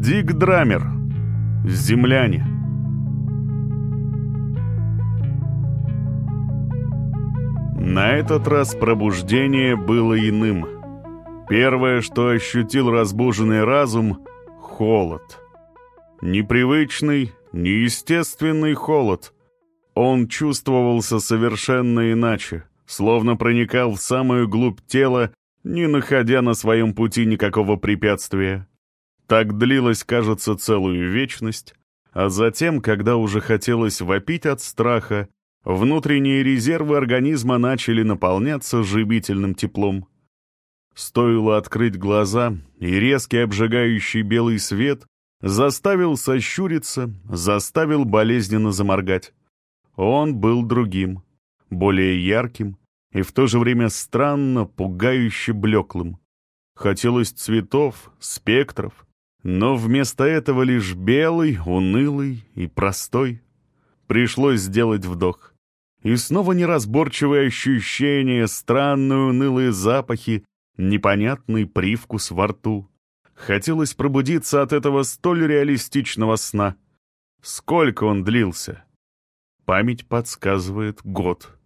Дик Драмер. Земляне. На этот раз пробуждение было иным. Первое, что ощутил разбуженный разум — холод. Непривычный, неестественный холод. Он чувствовался совершенно иначе, словно проникал в самую глубь тела, не находя на своем пути никакого препятствия. Так длилось, кажется, целую вечность, а затем, когда уже хотелось вопить от страха, внутренние резервы организма начали наполняться живительным теплом. Стоило открыть глаза, и резкий обжигающий белый свет заставил сощуриться, заставил болезненно заморгать. Он был другим, более ярким и в то же время странно, пугающе блеклым. Хотелось цветов, спектров, но вместо этого лишь белый, унылый и простой. Пришлось сделать вдох. И снова неразборчивые ощущения, странные унылые запахи, непонятный привкус во рту. Хотелось пробудиться от этого столь реалистичного сна. Сколько он длился? Память подсказывает год.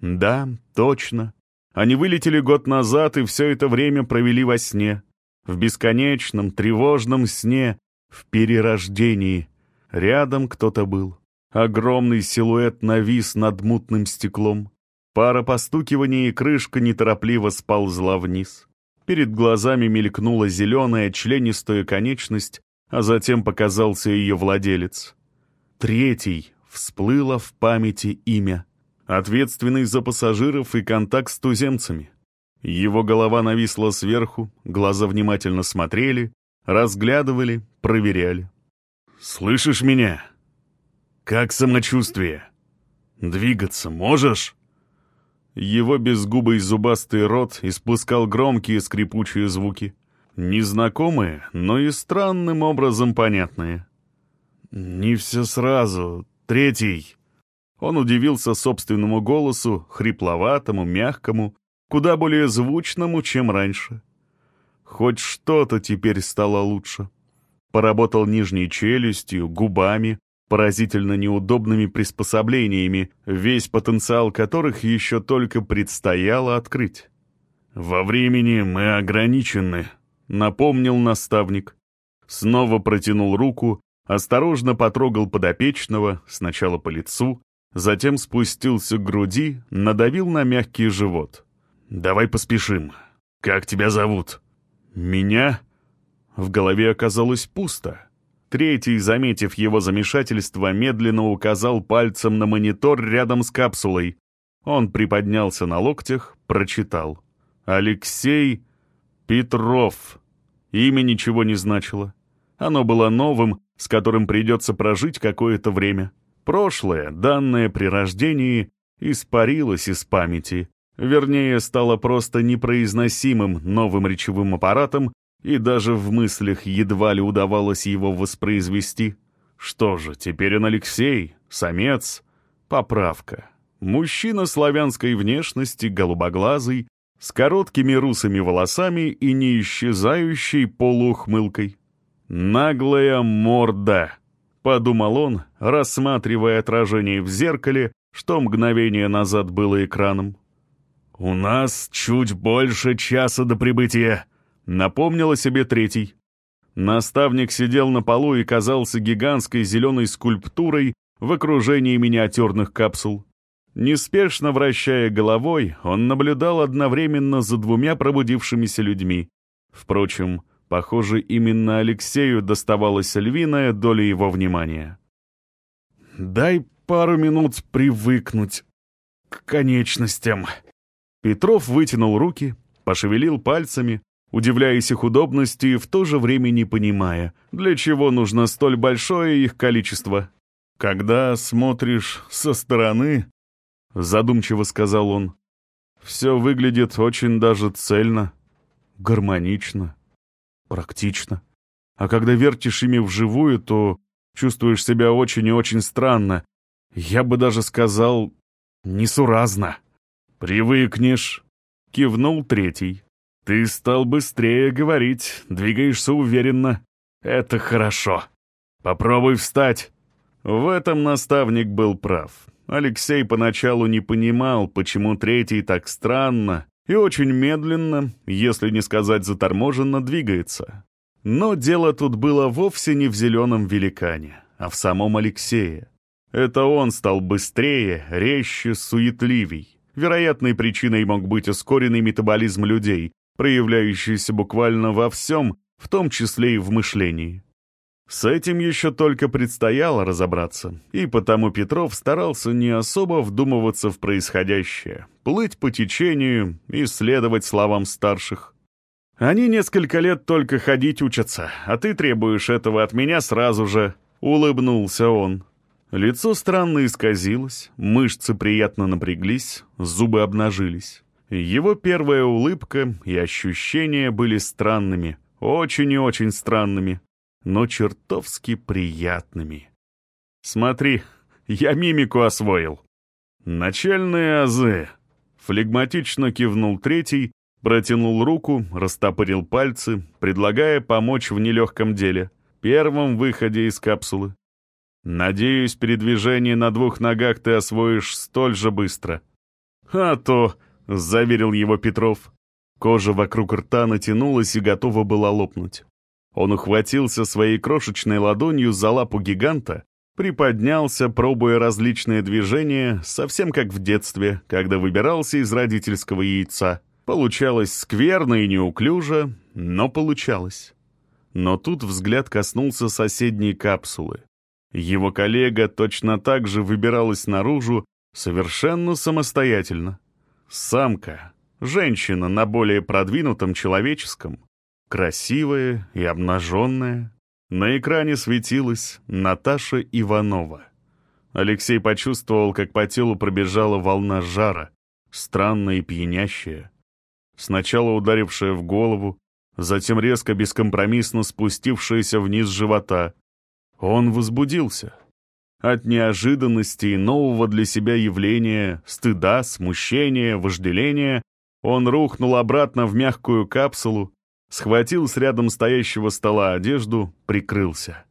Да, точно. Они вылетели год назад и все это время провели во сне в бесконечном, тревожном сне, в перерождении. Рядом кто-то был. Огромный силуэт навис над мутным стеклом. Пара постукиваний и крышка неторопливо сползла вниз. Перед глазами мелькнула зеленая членистая конечность, а затем показался ее владелец. Третий всплыло в памяти имя. Ответственный за пассажиров и контакт с туземцами. Его голова нависла сверху, глаза внимательно смотрели, разглядывали, проверяли. «Слышишь меня? Как самочувствие? Двигаться можешь?» Его безгубый зубастый рот испускал громкие скрипучие звуки. Незнакомые, но и странным образом понятные. «Не все сразу. Третий». Он удивился собственному голосу, хрипловатому, мягкому, куда более звучному, чем раньше. Хоть что-то теперь стало лучше. Поработал нижней челюстью, губами, поразительно неудобными приспособлениями, весь потенциал которых еще только предстояло открыть. «Во времени мы ограничены», — напомнил наставник. Снова протянул руку, осторожно потрогал подопечного, сначала по лицу, затем спустился к груди, надавил на мягкий живот. «Давай поспешим. Как тебя зовут?» «Меня?» В голове оказалось пусто. Третий, заметив его замешательство, медленно указал пальцем на монитор рядом с капсулой. Он приподнялся на локтях, прочитал. «Алексей Петров». Имя ничего не значило. Оно было новым, с которым придется прожить какое-то время. Прошлое, данное при рождении, испарилось из памяти, Вернее, стало просто непроизносимым новым речевым аппаратом, и даже в мыслях едва ли удавалось его воспроизвести. Что же, теперь он Алексей, самец. Поправка. Мужчина славянской внешности, голубоглазый, с короткими русыми волосами и не исчезающей полуухмылкой. «Наглая морда», — подумал он, рассматривая отражение в зеркале, что мгновение назад было экраном. «У нас чуть больше часа до прибытия», — напомнил о себе третий. Наставник сидел на полу и казался гигантской зеленой скульптурой в окружении миниатюрных капсул. Неспешно вращая головой, он наблюдал одновременно за двумя пробудившимися людьми. Впрочем, похоже, именно Алексею доставалась львиная доля его внимания. «Дай пару минут привыкнуть к конечностям», Петров вытянул руки, пошевелил пальцами, удивляясь их удобности и в то же время не понимая, для чего нужно столь большое их количество. «Когда смотришь со стороны», — задумчиво сказал он, — «все выглядит очень даже цельно, гармонично, практично. А когда вертишь ими вживую, то чувствуешь себя очень и очень странно. Я бы даже сказал, несуразно». «Привыкнешь», — кивнул третий. «Ты стал быстрее говорить, двигаешься уверенно. Это хорошо. Попробуй встать. В этом наставник был прав. Алексей поначалу не понимал, почему третий так странно и очень медленно, если не сказать заторможенно, двигается. Но дело тут было вовсе не в зеленом великане, а в самом Алексее. Это он стал быстрее, резче, суетливей. Вероятной причиной мог быть ускоренный метаболизм людей, проявляющийся буквально во всем, в том числе и в мышлении. С этим еще только предстояло разобраться, и потому Петров старался не особо вдумываться в происходящее, плыть по течению и следовать словам старших. «Они несколько лет только ходить учатся, а ты требуешь этого от меня сразу же», — улыбнулся он. Лицо странно исказилось, мышцы приятно напряглись, зубы обнажились. Его первая улыбка и ощущения были странными, очень и очень странными но чертовски приятными. «Смотри, я мимику освоил». «Начальные азы», — флегматично кивнул третий, протянул руку, растопырил пальцы, предлагая помочь в нелегком деле, первом выходе из капсулы. «Надеюсь, передвижение на двух ногах ты освоишь столь же быстро». «А то», — заверил его Петров. Кожа вокруг рта натянулась и готова была лопнуть. Он ухватился своей крошечной ладонью за лапу гиганта, приподнялся, пробуя различные движения, совсем как в детстве, когда выбирался из родительского яйца. Получалось скверно и неуклюже, но получалось. Но тут взгляд коснулся соседней капсулы. Его коллега точно так же выбиралась наружу, совершенно самостоятельно. Самка, женщина на более продвинутом человеческом, красивая и обнаженная. На экране светилась Наташа Иванова. Алексей почувствовал, как по телу пробежала волна жара, странная и пьянящая. Сначала ударившая в голову, затем резко бескомпромиссно спустившаяся вниз живота. Он возбудился. От неожиданности и нового для себя явления, стыда, смущения, вожделения, он рухнул обратно в мягкую капсулу, схватил с рядом стоящего стола одежду, прикрылся.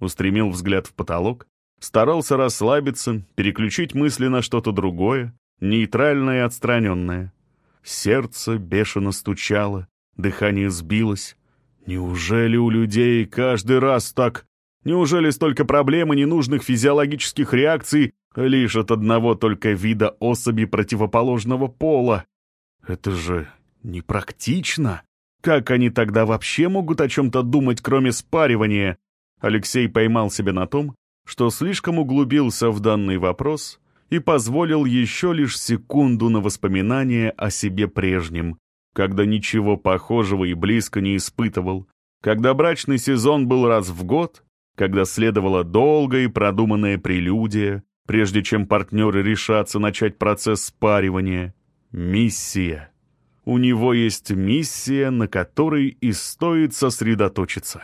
Устремил взгляд в потолок, старался расслабиться, переключить мысли на что-то другое, нейтральное и отстраненное. Сердце бешено стучало, дыхание сбилось. Неужели у людей каждый раз так? Неужели столько проблем и ненужных физиологических реакций лишь от одного только вида особи противоположного пола? Это же непрактично. Как они тогда вообще могут о чем-то думать, кроме спаривания? Алексей поймал себя на том, что слишком углубился в данный вопрос и позволил еще лишь секунду на воспоминание о себе прежнем, когда ничего похожего и близко не испытывал, когда брачный сезон был раз в год, когда следовала долгая и продуманная прелюдия, прежде чем партнеры решатся начать процесс спаривания. Миссия. У него есть миссия, на которой и стоит сосредоточиться.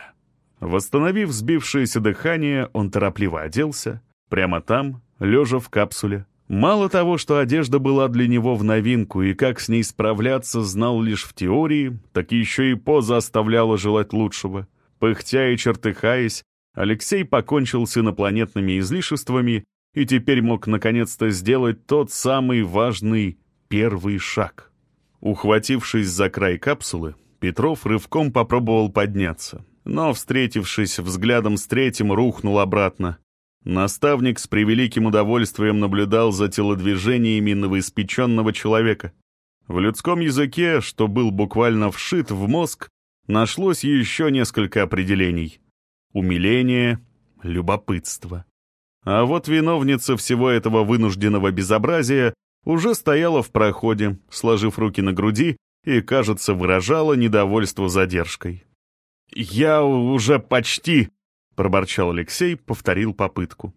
Восстановив сбившееся дыхание, он торопливо оделся, прямо там, лежа в капсуле. Мало того, что одежда была для него в новинку и как с ней справляться знал лишь в теории, так еще и поза оставляла желать лучшего. Пыхтя и чертыхаясь, Алексей покончил с инопланетными излишествами и теперь мог наконец-то сделать тот самый важный первый шаг. Ухватившись за край капсулы, Петров рывком попробовал подняться, но, встретившись взглядом с третьим, рухнул обратно. Наставник с превеликим удовольствием наблюдал за телодвижениями новоиспеченного человека. В людском языке, что был буквально вшит в мозг, нашлось еще несколько определений. Умиление, любопытство. А вот виновница всего этого вынужденного безобразия уже стояла в проходе, сложив руки на груди, и, кажется, выражала недовольство задержкой. «Я уже почти...» — проборчал Алексей, повторил попытку.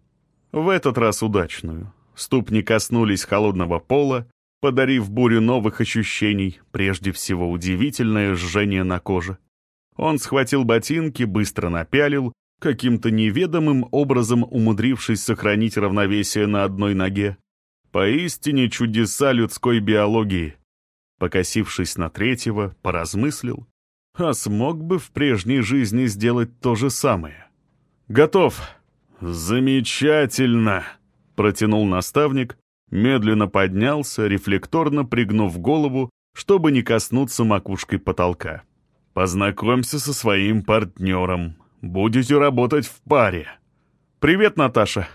В этот раз удачную. Ступни коснулись холодного пола, подарив бурю новых ощущений, прежде всего удивительное жжение на коже. Он схватил ботинки, быстро напялил, каким-то неведомым образом умудрившись сохранить равновесие на одной ноге, Поистине чудеса людской биологии. Покосившись на третьего, поразмыслил. а смог бы в прежней жизни сделать то же самое. «Готов!» «Замечательно!» — протянул наставник, медленно поднялся, рефлекторно пригнув голову, чтобы не коснуться макушкой потолка. «Познакомься со своим партнером. Будете работать в паре». «Привет, Наташа!»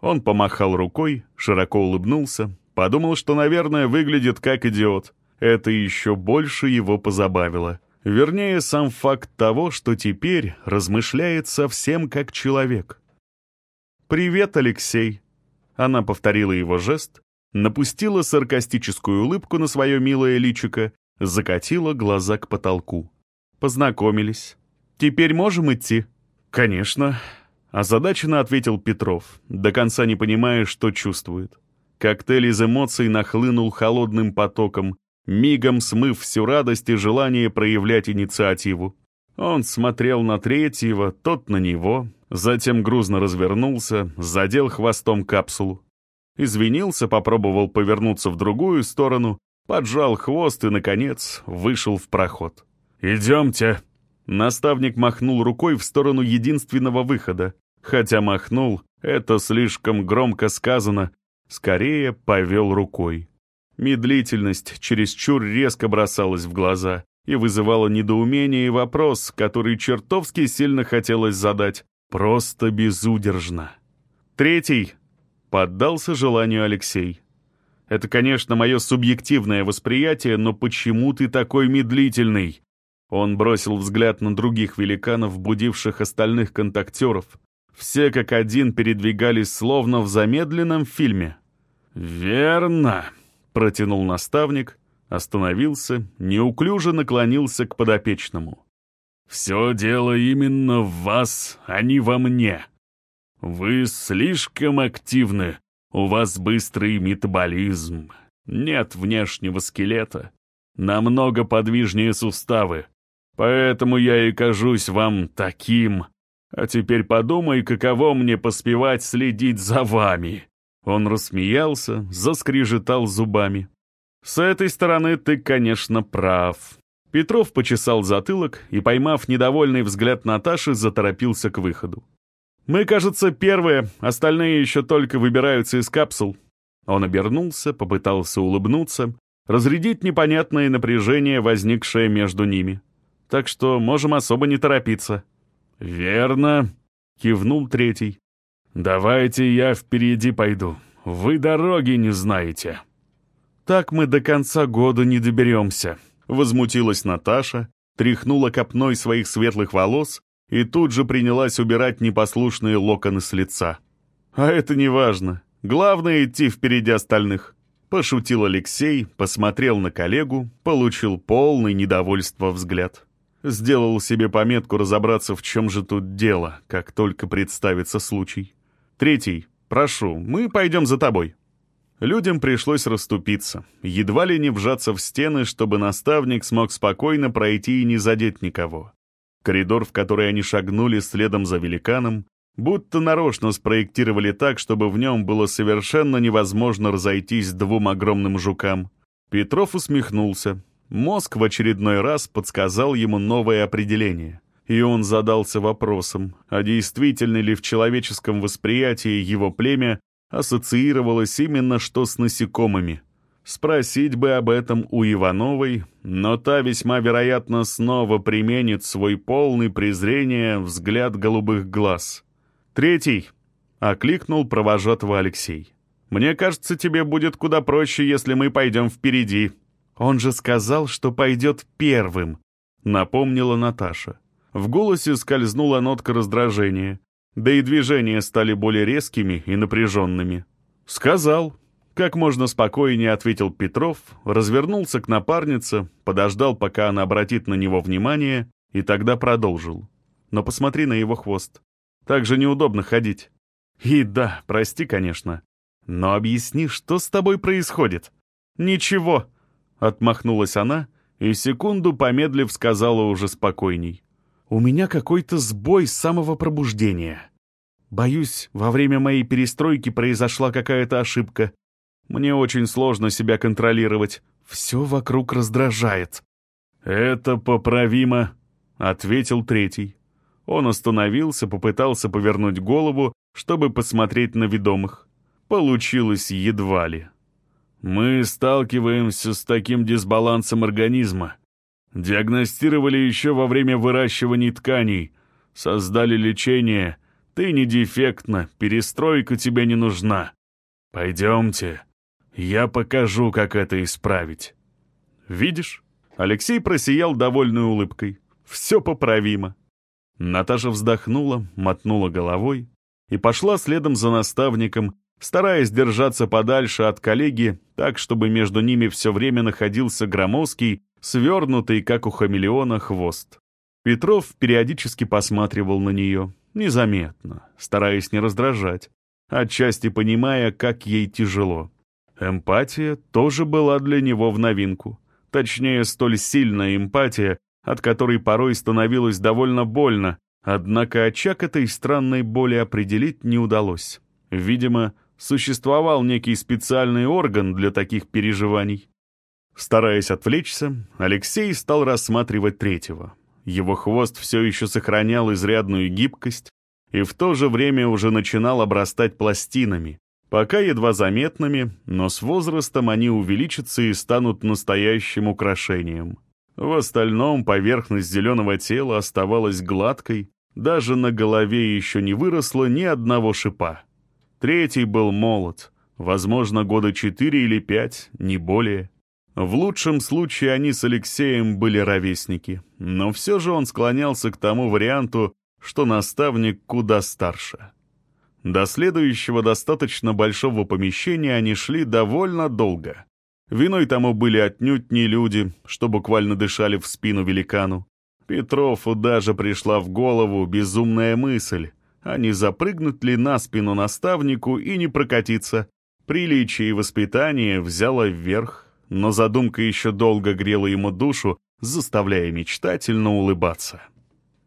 Он помахал рукой, широко улыбнулся, подумал, что, наверное, выглядит как идиот. Это еще больше его позабавило. Вернее, сам факт того, что теперь размышляет совсем как человек. «Привет, Алексей!» Она повторила его жест, напустила саркастическую улыбку на свое милое личико, закатила глаза к потолку. Познакомились. Теперь можем идти? Конечно. Озадаченно ответил Петров, до конца не понимая, что чувствует. Коктейль из эмоций нахлынул холодным потоком, мигом смыв всю радость и желание проявлять инициативу. Он смотрел на третьего, тот на него, затем грузно развернулся, задел хвостом капсулу. Извинился, попробовал повернуться в другую сторону, поджал хвост и, наконец, вышел в проход. «Идемте!» Наставник махнул рукой в сторону единственного выхода. Хотя махнул, это слишком громко сказано, скорее повел рукой. Медлительность чересчур резко бросалась в глаза и вызывала недоумение и вопрос, который чертовски сильно хотелось задать. Просто безудержно. Третий. Поддался желанию Алексей. Это, конечно, мое субъективное восприятие, но почему ты такой медлительный? Он бросил взгляд на других великанов, будивших остальных контактеров. Все как один передвигались словно в замедленном фильме. «Верно», — протянул наставник, остановился, неуклюже наклонился к подопечному. «Все дело именно в вас, а не во мне. Вы слишком активны, у вас быстрый метаболизм, нет внешнего скелета, намного подвижнее суставы, Поэтому я и кажусь вам таким. А теперь подумай, каково мне поспевать следить за вами». Он рассмеялся, заскрежетал зубами. «С этой стороны ты, конечно, прав». Петров почесал затылок и, поймав недовольный взгляд Наташи, заторопился к выходу. «Мы, кажется, первые, остальные еще только выбираются из капсул». Он обернулся, попытался улыбнуться, разрядить непонятное напряжение, возникшее между ними так что можем особо не торопиться». «Верно», — кивнул третий. «Давайте я впереди пойду. Вы дороги не знаете». «Так мы до конца года не доберемся», — возмутилась Наташа, тряхнула копной своих светлых волос и тут же принялась убирать непослушные локоны с лица. «А это не важно. Главное — идти впереди остальных». Пошутил Алексей, посмотрел на коллегу, получил полный недовольство взгляд. Сделал себе пометку разобраться, в чем же тут дело, как только представится случай. Третий. Прошу, мы пойдем за тобой. Людям пришлось расступиться, едва ли не вжаться в стены, чтобы наставник смог спокойно пройти и не задеть никого. Коридор, в который они шагнули следом за великаном, будто нарочно спроектировали так, чтобы в нем было совершенно невозможно разойтись двум огромным жукам. Петров усмехнулся, Мозг в очередной раз подсказал ему новое определение. И он задался вопросом, а действительно ли в человеческом восприятии его племя ассоциировалось именно что с насекомыми. Спросить бы об этом у Ивановой, но та весьма вероятно снова применит свой полный презрения взгляд голубых глаз. «Третий!» — окликнул провожатого Алексей. «Мне кажется, тебе будет куда проще, если мы пойдем впереди». «Он же сказал, что пойдет первым», — напомнила Наташа. В голосе скользнула нотка раздражения, да и движения стали более резкими и напряженными. «Сказал», — как можно спокойнее ответил Петров, развернулся к напарнице, подождал, пока она обратит на него внимание, и тогда продолжил. «Но посмотри на его хвост. Так же неудобно ходить. И да, прости, конечно. Но объясни, что с тобой происходит?» «Ничего», Отмахнулась она и секунду помедлив сказала уже спокойней. «У меня какой-то сбой с самого пробуждения. Боюсь, во время моей перестройки произошла какая-то ошибка. Мне очень сложно себя контролировать. Все вокруг раздражает». «Это поправимо», — ответил третий. Он остановился, попытался повернуть голову, чтобы посмотреть на ведомых. Получилось едва ли. Мы сталкиваемся с таким дисбалансом организма. Диагностировали еще во время выращивания тканей. Создали лечение. Ты не дефектна, перестройка тебе не нужна. Пойдемте. Я покажу, как это исправить. Видишь? Алексей просиял довольной улыбкой. Все поправимо. Наташа вздохнула, мотнула головой и пошла следом за наставником, стараясь держаться подальше от коллеги, так, чтобы между ними все время находился громоздкий, свернутый, как у хамелеона, хвост. Петров периодически посматривал на нее, незаметно, стараясь не раздражать, отчасти понимая, как ей тяжело. Эмпатия тоже была для него в новинку. Точнее, столь сильная эмпатия, от которой порой становилось довольно больно, однако очаг этой странной боли определить не удалось. Видимо, существовал некий специальный орган для таких переживаний. Стараясь отвлечься, Алексей стал рассматривать третьего. Его хвост все еще сохранял изрядную гибкость и в то же время уже начинал обрастать пластинами, пока едва заметными, но с возрастом они увеличатся и станут настоящим украшением. В остальном поверхность зеленого тела оставалась гладкой, даже на голове еще не выросло ни одного шипа. Третий был молод, возможно, года четыре или пять, не более. В лучшем случае они с Алексеем были ровесники, но все же он склонялся к тому варианту, что наставник куда старше. До следующего достаточно большого помещения они шли довольно долго. Виной тому были отнюдь не люди, что буквально дышали в спину великану. Петрову даже пришла в голову безумная мысль, а не запрыгнуть ли на спину наставнику и не прокатиться. Приличие и воспитание взяло вверх, но задумка еще долго грела ему душу, заставляя мечтательно улыбаться.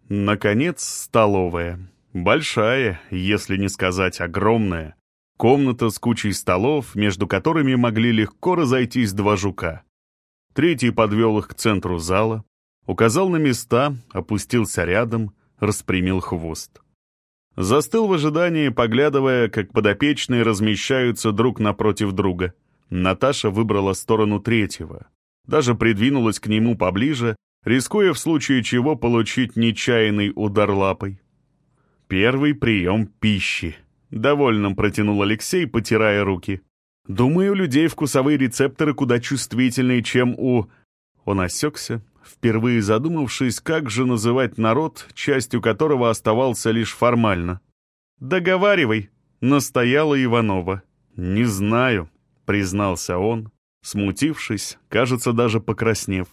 Наконец, столовая. Большая, если не сказать огромная. Комната с кучей столов, между которыми могли легко разойтись два жука. Третий подвел их к центру зала, указал на места, опустился рядом, распрямил хвост. Застыл в ожидании, поглядывая, как подопечные размещаются друг напротив друга. Наташа выбрала сторону третьего. Даже придвинулась к нему поближе, рискуя в случае чего получить нечаянный удар лапой. Первый прием пищи. Довольно протянул Алексей, потирая руки. «Думаю, у людей вкусовые рецепторы куда чувствительнее, чем у...» Он осекся, впервые задумавшись, как же называть народ, частью которого оставался лишь формально. «Договаривай», — настояла Иванова. «Не знаю», — признался он, смутившись, кажется, даже покраснев.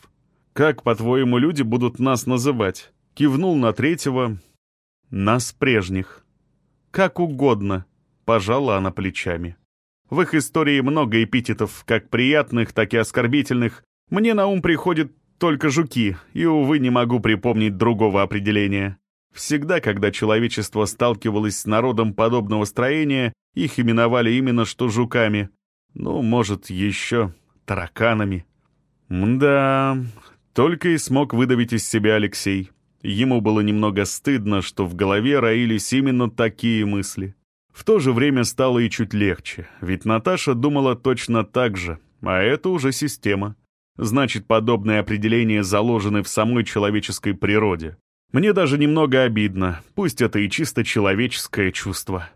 «Как, по-твоему, люди будут нас называть?» Кивнул на третьего. «Нас прежних». «Как угодно», — пожала она плечами. В их истории много эпитетов, как приятных, так и оскорбительных. Мне на ум приходят только жуки, и, увы, не могу припомнить другого определения. Всегда, когда человечество сталкивалось с народом подобного строения, их именовали именно что жуками. Ну, может, еще тараканами. Мда, только и смог выдавить из себя Алексей. Ему было немного стыдно, что в голове роились именно такие мысли. В то же время стало и чуть легче, ведь Наташа думала точно так же, а это уже система. Значит, подобные определения заложены в самой человеческой природе. Мне даже немного обидно, пусть это и чисто человеческое чувство.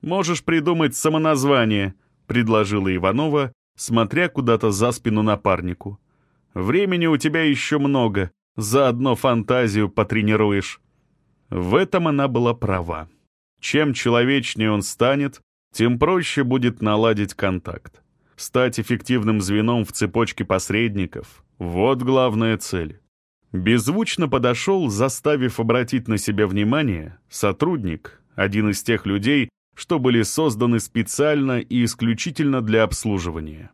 «Можешь придумать самоназвание», — предложила Иванова, смотря куда-то за спину напарнику. «Времени у тебя еще много, заодно фантазию потренируешь». В этом она была права. Чем человечнее он станет, тем проще будет наладить контакт. Стать эффективным звеном в цепочке посредников — вот главная цель. Беззвучно подошел, заставив обратить на себя внимание, сотрудник, один из тех людей, что были созданы специально и исключительно для обслуживания.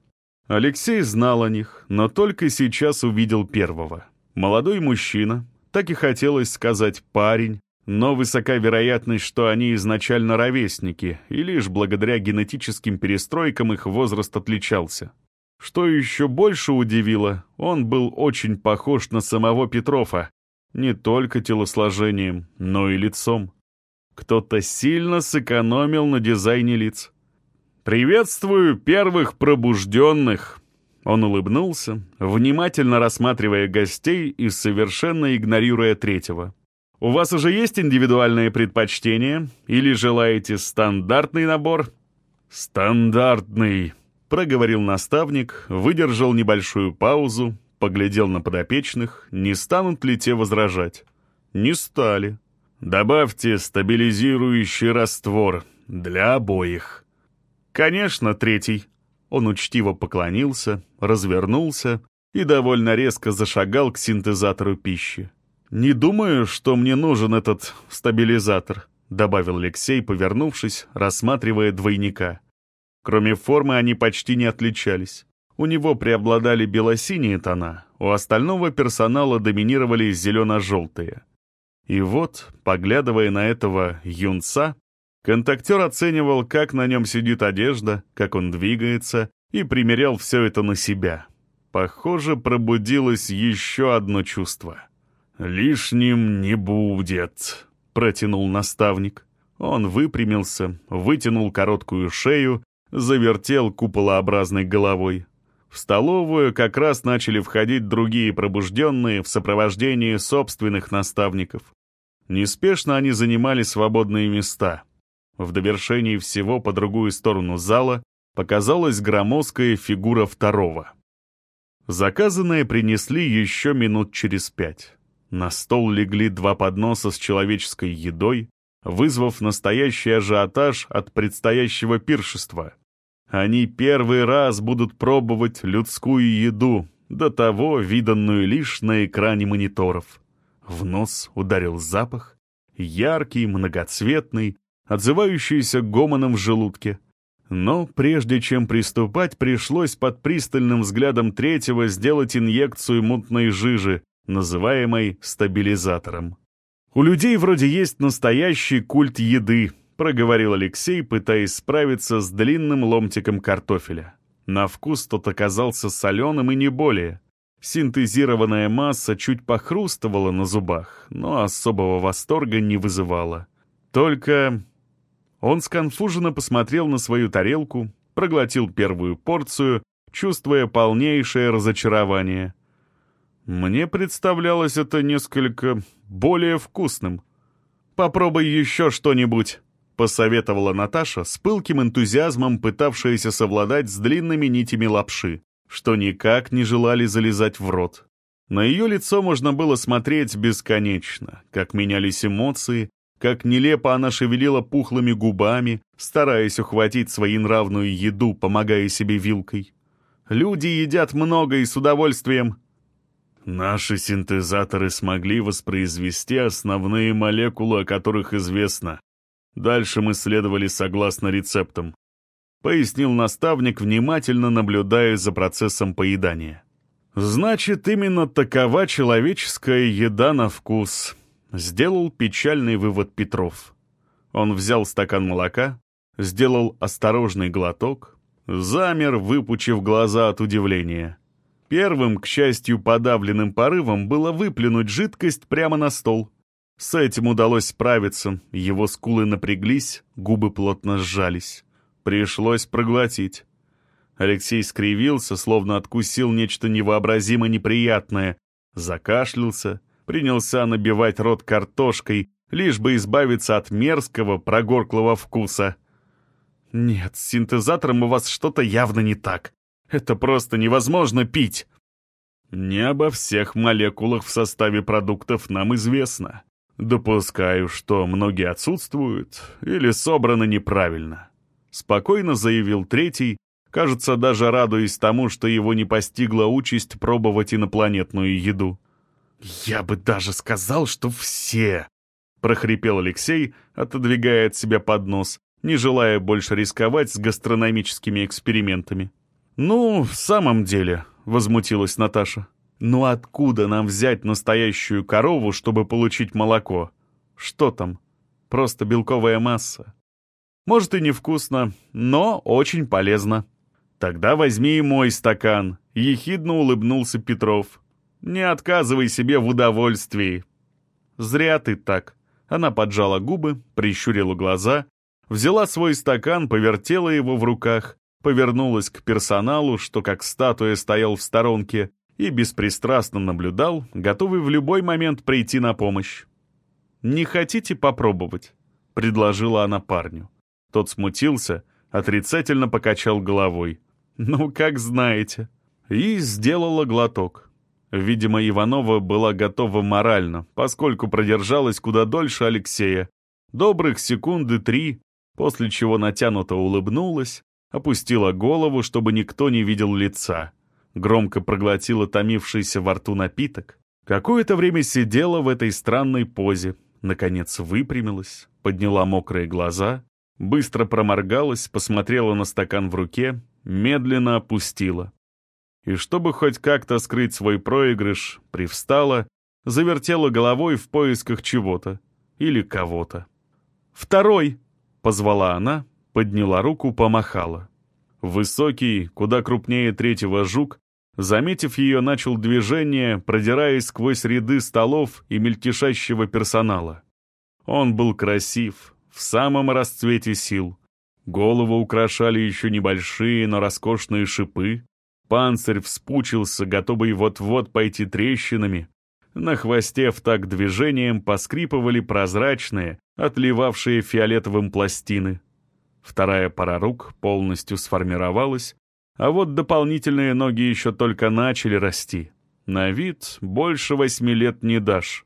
Алексей знал о них, но только сейчас увидел первого. Молодой мужчина, так и хотелось сказать парень, но высока вероятность, что они изначально ровесники, и лишь благодаря генетическим перестройкам их возраст отличался. Что еще больше удивило, он был очень похож на самого Петрова. Не только телосложением, но и лицом. Кто-то сильно сэкономил на дизайне лиц. «Приветствую первых пробужденных!» Он улыбнулся, внимательно рассматривая гостей и совершенно игнорируя третьего. «У вас уже есть индивидуальные предпочтения? Или желаете стандартный набор?» «Стандартный», — проговорил наставник, выдержал небольшую паузу, поглядел на подопечных, не станут ли те возражать. Не стали. «Добавьте стабилизирующий раствор для обоих». «Конечно, третий», он учтиво поклонился, развернулся и довольно резко зашагал к синтезатору пищи. «Не думаю, что мне нужен этот стабилизатор», — добавил Алексей, повернувшись, рассматривая двойника. Кроме формы они почти не отличались. У него преобладали бело-синие тона, у остального персонала доминировали зелено-желтые. И вот, поглядывая на этого юнца, Контактер оценивал, как на нем сидит одежда, как он двигается, и примерял все это на себя. Похоже, пробудилось еще одно чувство. «Лишним не будет», — протянул наставник. Он выпрямился, вытянул короткую шею, завертел куполообразной головой. В столовую как раз начали входить другие пробужденные в сопровождении собственных наставников. Неспешно они занимали свободные места — в довершении всего по другую сторону зала показалась громоздкая фигура второго. Заказанное принесли еще минут через пять. На стол легли два подноса с человеческой едой, вызвав настоящий ажиотаж от предстоящего пиршества. Они первый раз будут пробовать людскую еду, до того виданную лишь на экране мониторов. В нос ударил запах, яркий, многоцветный, отзывающиеся гомоном в желудке. Но прежде чем приступать, пришлось под пристальным взглядом третьего сделать инъекцию мутной жижи, называемой стабилизатором. «У людей вроде есть настоящий культ еды», — проговорил Алексей, пытаясь справиться с длинным ломтиком картофеля. На вкус тот оказался соленым и не более. Синтезированная масса чуть похрустывала на зубах, но особого восторга не вызывала. Только он сконфуженно посмотрел на свою тарелку, проглотил первую порцию, чувствуя полнейшее разочарование. Мне представлялось это несколько более вкусным. «Попробуй еще что-нибудь», — посоветовала Наташа с пылким энтузиазмом, пытавшаяся совладать с длинными нитями лапши, что никак не желали залезать в рот. На ее лицо можно было смотреть бесконечно, как менялись эмоции, как нелепо она шевелила пухлыми губами, стараясь ухватить своенравную еду, помогая себе вилкой. Люди едят много и с удовольствием. Наши синтезаторы смогли воспроизвести основные молекулы, о которых известно. Дальше мы следовали согласно рецептам. Пояснил наставник, внимательно наблюдая за процессом поедания. Значит, именно такова человеческая еда на вкус. Сделал печальный вывод Петров. Он взял стакан молока, сделал осторожный глоток, замер, выпучив глаза от удивления. Первым, к счастью, подавленным порывом было выплюнуть жидкость прямо на стол. С этим удалось справиться, его скулы напряглись, губы плотно сжались. Пришлось проглотить. Алексей скривился, словно откусил нечто невообразимо неприятное, закашлялся, принялся набивать рот картошкой, лишь бы избавиться от мерзкого, прогорклого вкуса. «Нет, с синтезатором у вас что-то явно не так. Это просто невозможно пить!» «Не обо всех молекулах в составе продуктов нам известно. Допускаю, что многие отсутствуют или собраны неправильно», — спокойно заявил третий, кажется, даже радуясь тому, что его не постигла участь пробовать инопланетную еду. «Я бы даже сказал, что все!» — прохрипел Алексей, отодвигая от себя поднос, не желая больше рисковать с гастрономическими экспериментами. «Ну, в самом деле», — возмутилась Наташа, «ну откуда нам взять настоящую корову, чтобы получить молоко? Что там? Просто белковая масса. Может и невкусно, но очень полезно». «Тогда возьми и мой стакан», — ехидно улыбнулся Петров. Не отказывай себе в удовольствии. «Зря ты так». Она поджала губы, прищурила глаза, взяла свой стакан, повертела его в руках, повернулась к персоналу, что как статуя стоял в сторонке, и беспристрастно наблюдал, готовый в любой момент прийти на помощь. «Не хотите попробовать?» — предложила она парню. Тот смутился, отрицательно покачал головой. «Ну, как знаете». И сделала глоток. Видимо, Иванова была готова морально, поскольку продержалась куда дольше Алексея. Добрых секунды три, после чего натянуто улыбнулась, опустила голову, чтобы никто не видел лица. Громко проглотила томившийся во рту напиток. Какое-то время сидела в этой странной позе, наконец выпрямилась, подняла мокрые глаза, быстро проморгалась, посмотрела на стакан в руке, медленно опустила. И чтобы хоть как-то скрыть свой проигрыш, привстала, завертела головой в поисках чего-то или кого-то. «Второй!» — позвала она, подняла руку, помахала. Высокий, куда крупнее третьего жук, заметив ее, начал движение, продираясь сквозь ряды столов и мельтешащего персонала. Он был красив, в самом расцвете сил. Голову украшали еще небольшие, но роскошные шипы. Панцирь вспучился, готовый вот-вот пойти трещинами. На хвосте в так движением поскрипывали прозрачные, отливавшие фиолетовым пластины. Вторая пара рук полностью сформировалась, а вот дополнительные ноги еще только начали расти. На вид больше восьми лет не дашь.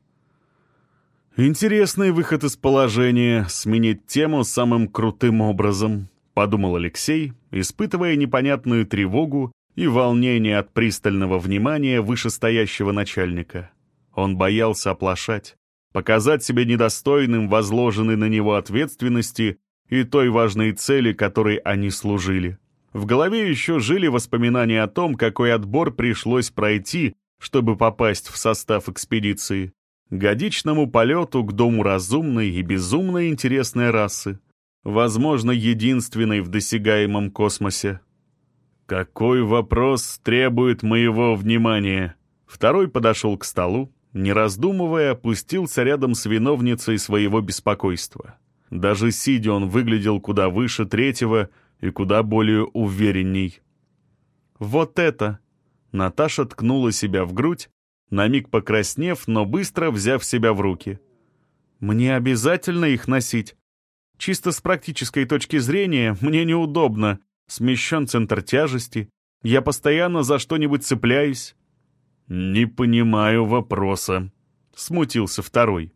«Интересный выход из положения — сменить тему самым крутым образом», — подумал Алексей, испытывая непонятную тревогу и волнение от пристального внимания вышестоящего начальника. Он боялся оплошать, показать себя недостойным возложенной на него ответственности и той важной цели, которой они служили. В голове еще жили воспоминания о том, какой отбор пришлось пройти, чтобы попасть в состав экспедиции. Годичному полету к дому разумной и безумно интересной расы. Возможно, единственной в досягаемом космосе. «Какой вопрос требует моего внимания?» Второй подошел к столу, не раздумывая, опустился рядом с виновницей своего беспокойства. Даже сидя он выглядел куда выше третьего и куда более уверенней. «Вот это!» Наташа ткнула себя в грудь, на миг покраснев, но быстро взяв себя в руки. «Мне обязательно их носить. Чисто с практической точки зрения мне неудобно. Смещен центр тяжести. Я постоянно за что-нибудь цепляюсь». «Не понимаю вопроса», — смутился второй.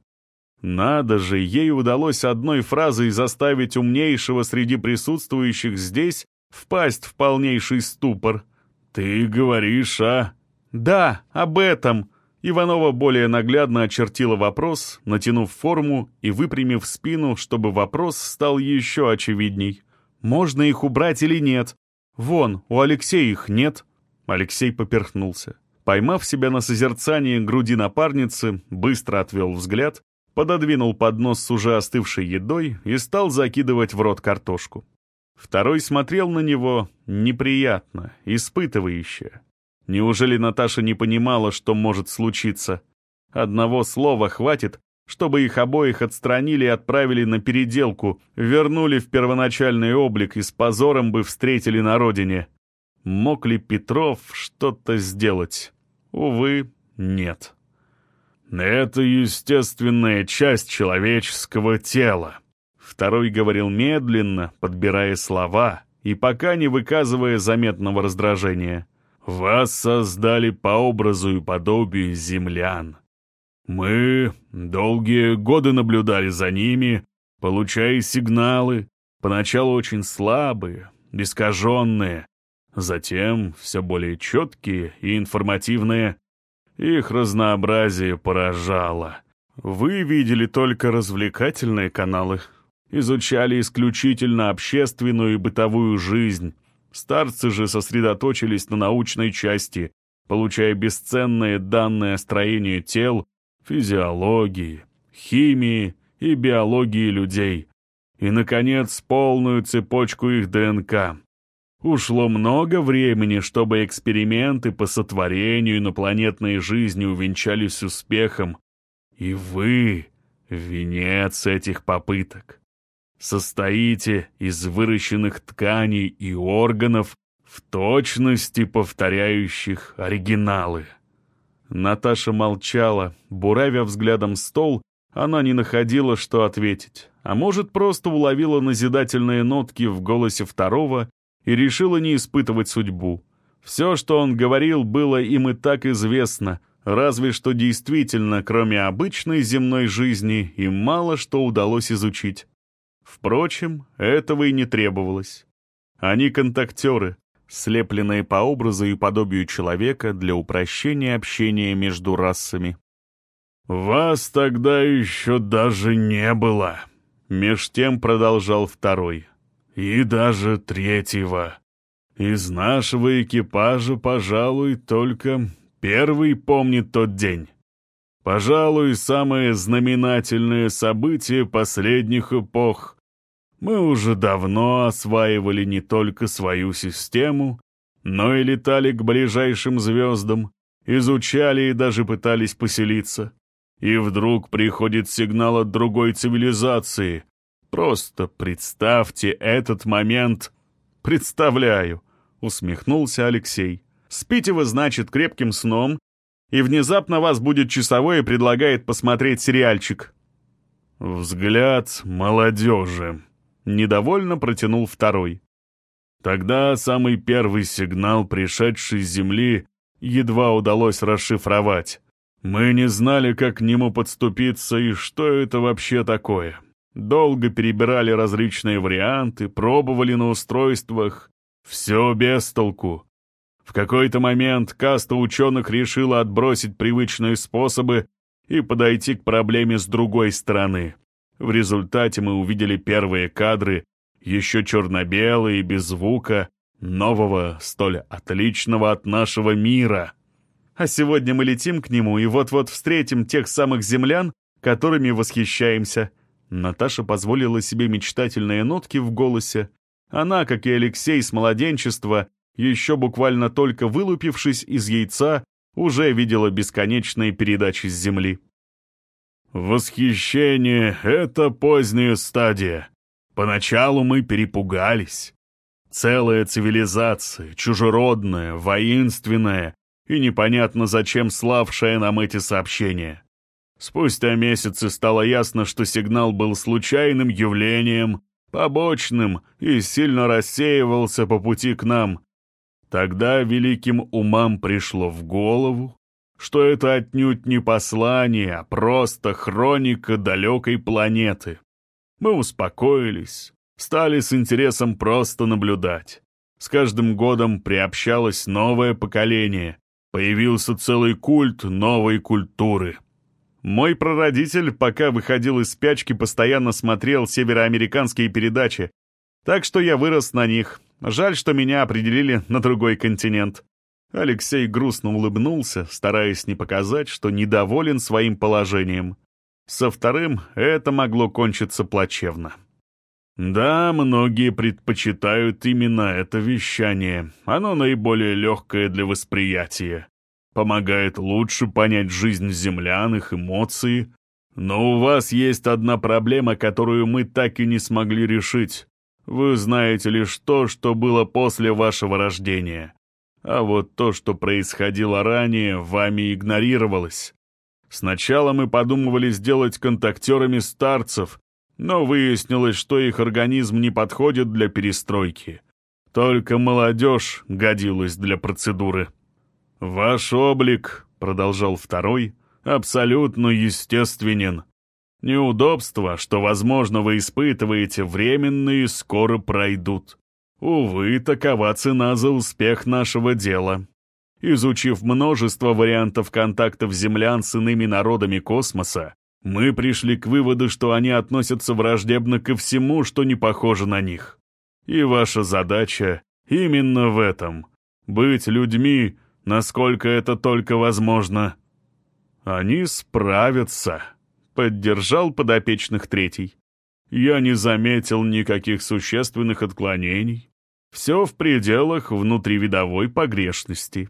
Надо же, ей удалось одной фразой заставить умнейшего среди присутствующих здесь впасть в полнейший ступор. «Ты говоришь о...» «Да, об этом!» Иванова более наглядно очертила вопрос, натянув форму и выпрямив спину, чтобы вопрос стал еще очевидней. «Можно их убрать или нет? Вон, у Алексея их нет». Алексей поперхнулся. Поймав себя на созерцании груди напарницы, быстро отвел взгляд пододвинул поднос с уже остывшей едой и стал закидывать в рот картошку. Второй смотрел на него неприятно, испытывающе. Неужели Наташа не понимала, что может случиться? Одного слова хватит, чтобы их обоих отстранили и отправили на переделку, вернули в первоначальный облик и с позором бы встретили на родине. Мог ли Петров что-то сделать? Увы, нет. Это естественная часть человеческого тела. Второй говорил медленно, подбирая слова и пока не выказывая заметного раздражения. «Вас создали по образу и подобию землян. Мы долгие годы наблюдали за ними, получая сигналы, поначалу очень слабые, искаженные, затем все более четкие и информативные, их разнообразие поражало. Вы видели только развлекательные каналы, изучали исключительно общественную и бытовую жизнь. Старцы же сосредоточились на научной части, получая бесценные данные о строении тел, физиологии, химии и биологии людей. И, наконец, полную цепочку их ДНК. Ушло много времени, чтобы эксперименты по сотворению инопланетной жизни увенчались успехом. И вы — венец этих попыток. Состоите из выращенных тканей и органов, в точности повторяющих оригиналы. Наташа молчала, буравя взглядом стол, она не находила, что ответить, а может, просто уловила назидательные нотки в голосе второго и решила не испытывать судьбу. Все, что он говорил, было им и так известно, разве что действительно, кроме обычной земной жизни, им мало что удалось изучить. Впрочем, этого и не требовалось. Они контактеры, слепленные по образу и подобию человека для упрощения общения между расами. «Вас тогда еще даже не было», — меж тем продолжал второй. «И даже третьего. Из нашего экипажа, пожалуй, только первый помнит тот день. Пожалуй, самое знаменательное событие последних эпох. Мы уже давно осваивали не только свою систему, но и летали к ближайшим звездам, изучали и даже пытались поселиться. И вдруг приходит сигнал от другой цивилизации. Просто представьте этот момент. Представляю, усмехнулся Алексей. Спите вы, значит, крепким сном, и внезапно вас будет часовой и предлагает посмотреть сериальчик. Взгляд молодежи. Недовольно протянул второй. Тогда самый первый сигнал, пришедший с Земли, едва удалось расшифровать. Мы не знали, как к нему подступиться и что это вообще такое. Долго перебирали различные варианты, пробовали на устройствах. Все без толку. В какой-то момент каста ученых решила отбросить привычные способы и подойти к проблеме с другой стороны. В результате мы увидели первые кадры, еще черно-белые, без звука, нового, столь отличного от нашего мира. А сегодня мы летим к нему и вот-вот встретим тех самых землян, которыми восхищаемся. Наташа позволила себе мечтательные нотки в голосе. Она, как и Алексей с младенчества, еще буквально только вылупившись из яйца, уже видела бесконечные передачи с Земли. «Восхищение — это поздняя стадия. Поначалу мы перепугались. Целая цивилизация, чужеродная, воинственная и непонятно зачем славшая нам эти сообщения. Спустя месяцы стало ясно, что сигнал был случайным явлением, побочным и сильно рассеивался по пути к нам, Тогда великим умам пришло в голову, что это отнюдь не послание, а просто хроника далекой планеты. Мы успокоились, стали с интересом просто наблюдать. С каждым годом приобщалось новое поколение, появился целый культ новой культуры. Мой прародитель, пока выходил из спячки, постоянно смотрел североамериканские передачи, так что я вырос на них, Жаль, что меня определили на другой континент. Алексей грустно улыбнулся, стараясь не показать, что недоволен своим положением. Со вторым это могло кончиться плачевно. Да, многие предпочитают именно это вещание. Оно наиболее легкое для восприятия. Помогает лучше понять жизнь землян, их эмоции. Но у вас есть одна проблема, которую мы так и не смогли решить. Вы знаете лишь то, что было после вашего рождения. А вот то, что происходило ранее, вами игнорировалось. Сначала мы подумывали сделать контактерами старцев, но выяснилось, что их организм не подходит для перестройки. Только молодежь годилась для процедуры. «Ваш облик», — продолжал второй, — «абсолютно естественен. Неудобства, что, возможно, вы испытываете, временные скоро пройдут. Увы, такова цена за успех нашего дела. Изучив множество вариантов контактов землян с иными народами космоса, мы пришли к выводу, что они относятся враждебно ко всему, что не похоже на них. И ваша задача именно в этом — быть людьми, насколько это только возможно. Они справятся. Поддержал подопечных третий. Я не заметил никаких существенных отклонений. Все в пределах внутривидовой погрешности.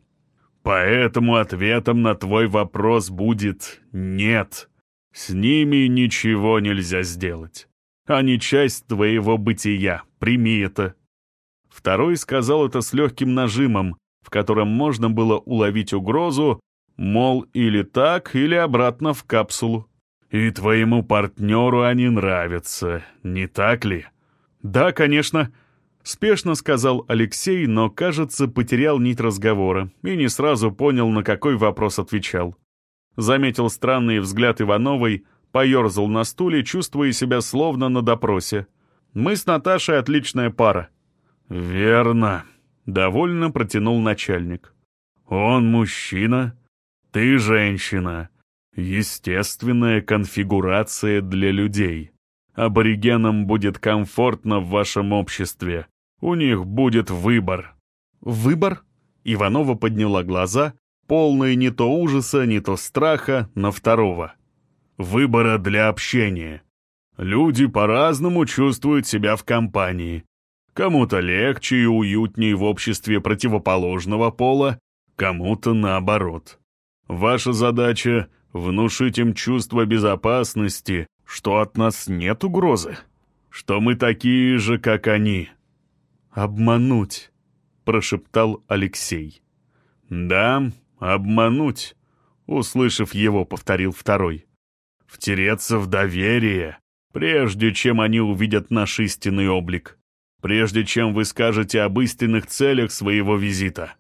Поэтому ответом на твой вопрос будет «нет». С ними ничего нельзя сделать. Они часть твоего бытия, прими это». Второй сказал это с легким нажимом, в котором можно было уловить угрозу, мол, или так, или обратно в капсулу. «И твоему партнеру они нравятся, не так ли?» «Да, конечно», — спешно сказал Алексей, но, кажется, потерял нить разговора и не сразу понял, на какой вопрос отвечал. Заметил странный взгляд Ивановой, поерзал на стуле, чувствуя себя словно на допросе. «Мы с Наташей отличная пара». «Верно», — довольно протянул начальник. «Он мужчина, ты женщина. Естественная конфигурация для людей. Аборигенам будет комфортно в вашем обществе. У них будет выбор». «Выбор?» Иванова подняла глаза, полные не то ужаса, не то страха, на второго. «Выбора для общения. Люди по-разному чувствуют себя в компании. Кому-то легче и уютнее в обществе противоположного пола, кому-то наоборот. Ваша задача — внушить им чувство безопасности, что от нас нет угрозы, что мы такие же, как они». «Обмануть», — прошептал Алексей. «Да, обмануть», — услышав его, повторил второй. «Втереться в доверие, прежде чем они увидят наш истинный облик прежде чем вы скажете об истинных целях своего визита.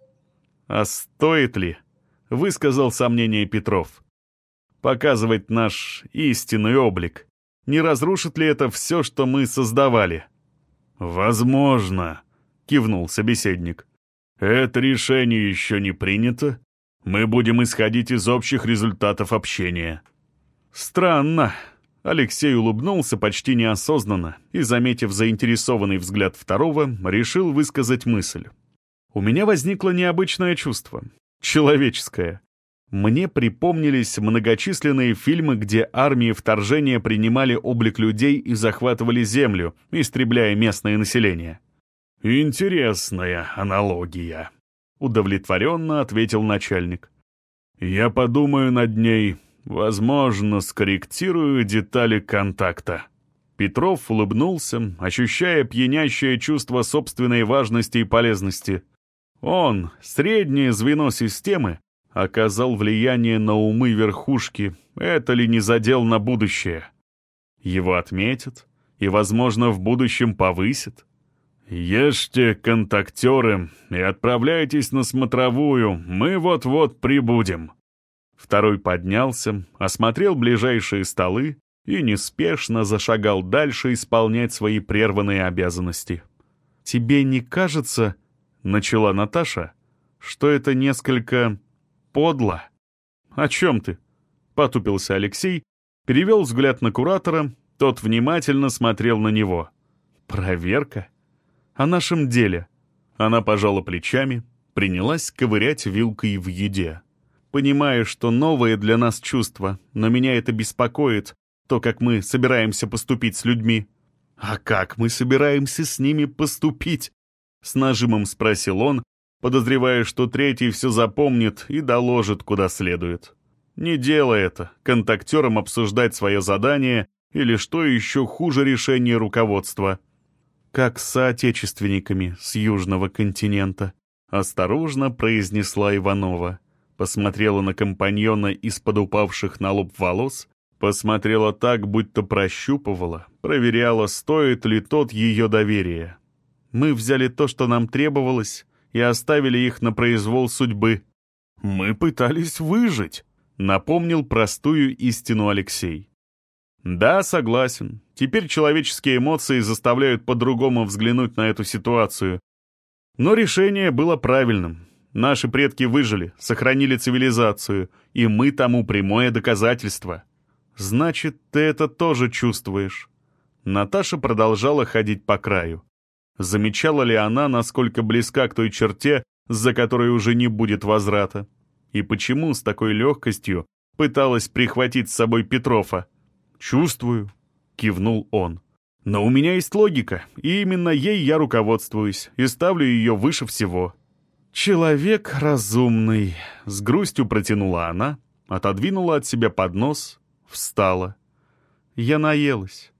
А стоит ли, высказал сомнение Петров, показывать наш истинный облик? Не разрушит ли это все, что мы создавали? Возможно, кивнул собеседник. Это решение еще не принято. Мы будем исходить из общих результатов общения. Странно, Алексей улыбнулся почти неосознанно и, заметив заинтересованный взгляд второго, решил высказать мысль. «У меня возникло необычное чувство. Человеческое. Мне припомнились многочисленные фильмы, где армии вторжения принимали облик людей и захватывали землю, истребляя местное население. «Интересная аналогия», — удовлетворенно ответил начальник. «Я подумаю над ней Возможно, скорректирую детали контакта. Петров улыбнулся, ощущая пьянящее чувство собственной важности и полезности. Он, среднее звено системы, оказал влияние на умы верхушки, это ли не задел на будущее? Его отметят и, возможно, в будущем повысят. «Ешьте, контактеры, и отправляйтесь на смотровую, мы вот-вот прибудем», Второй поднялся, осмотрел ближайшие столы и неспешно зашагал дальше исполнять свои прерванные обязанности. «Тебе не кажется, — начала Наташа, — что это несколько подло?» «О чем ты?» — потупился Алексей, перевел взгляд на куратора, тот внимательно смотрел на него. «Проверка? О нашем деле?» Она пожала плечами, принялась ковырять вилкой в еде. Понимаю, что новое для нас чувство, но меня это беспокоит, то, как мы собираемся поступить с людьми». «А как мы собираемся с ними поступить?» С нажимом спросил он, подозревая, что третий все запомнит и доложит куда следует. Не делай это, контактерам обсуждать свое задание или, что еще хуже, решение руководства. Как с соотечественниками с Южного континента, осторожно произнесла Иванова посмотрела на компаньона из-под упавших на лоб волос, посмотрела так, будто прощупывала, проверяла, стоит ли тот ее доверие. Мы взяли то, что нам требовалось, и оставили их на произвол судьбы. Мы пытались выжить, напомнил простую истину Алексей. Да, согласен. Теперь человеческие эмоции заставляют по-другому взглянуть на эту ситуацию. Но решение было правильным. Наши предки выжили, сохранили цивилизацию, и мы тому прямое доказательство. Значит, ты это тоже чувствуешь. Наташа продолжала ходить по краю. Замечала ли она, насколько близка к той черте, за которой уже не будет возврата? И почему с такой легкостью пыталась прихватить с собой Петрова? «Чувствую», — кивнул он. «Но у меня есть логика, и именно ей я руководствуюсь и ставлю ее выше всего». «Человек разумный», — с грустью протянула она, отодвинула от себя поднос, встала. «Я наелась.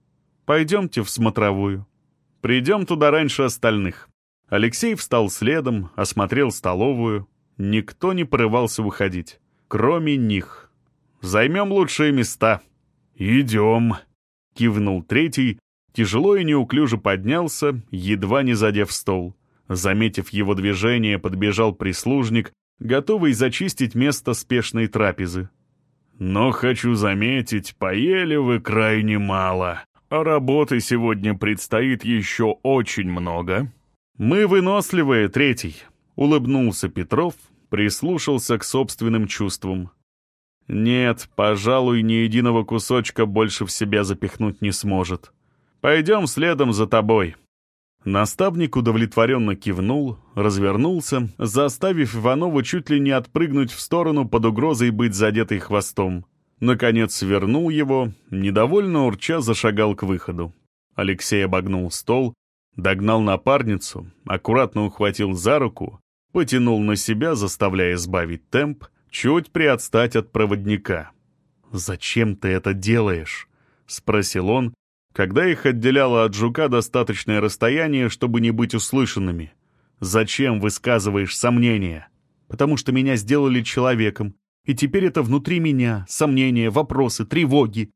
Пойдемте в смотровую. Придем туда раньше остальных». Алексей встал следом, осмотрел столовую. Никто не порывался выходить, кроме них. «Займем лучшие места». «Идем», — кивнул третий, тяжело и неуклюже поднялся, едва не задев стол. Заметив его движение, подбежал прислужник, готовый зачистить место спешной трапезы. «Но хочу заметить, поели вы крайне мало, а работы сегодня предстоит еще очень много». «Мы выносливые, третий», — улыбнулся Петров, прислушался к собственным чувствам. «Нет, пожалуй, ни единого кусочка больше в себя запихнуть не сможет. Пойдем следом за тобой». Наставник удовлетворенно кивнул, развернулся, заставив Иванова чуть ли не отпрыгнуть в сторону под угрозой быть задетой хвостом. Наконец свернул его, недовольно урча зашагал к выходу. Алексей обогнул стол, догнал напарницу, аккуратно ухватил за руку, потянул на себя, заставляя сбавить темп, чуть приотстать от проводника. «Зачем ты это делаешь?» — спросил он, когда их отделяло от жука достаточное расстояние, чтобы не быть услышанными. «Зачем высказываешь сомнения?» «Потому что меня сделали человеком, и теперь это внутри меня, сомнения, вопросы, тревоги».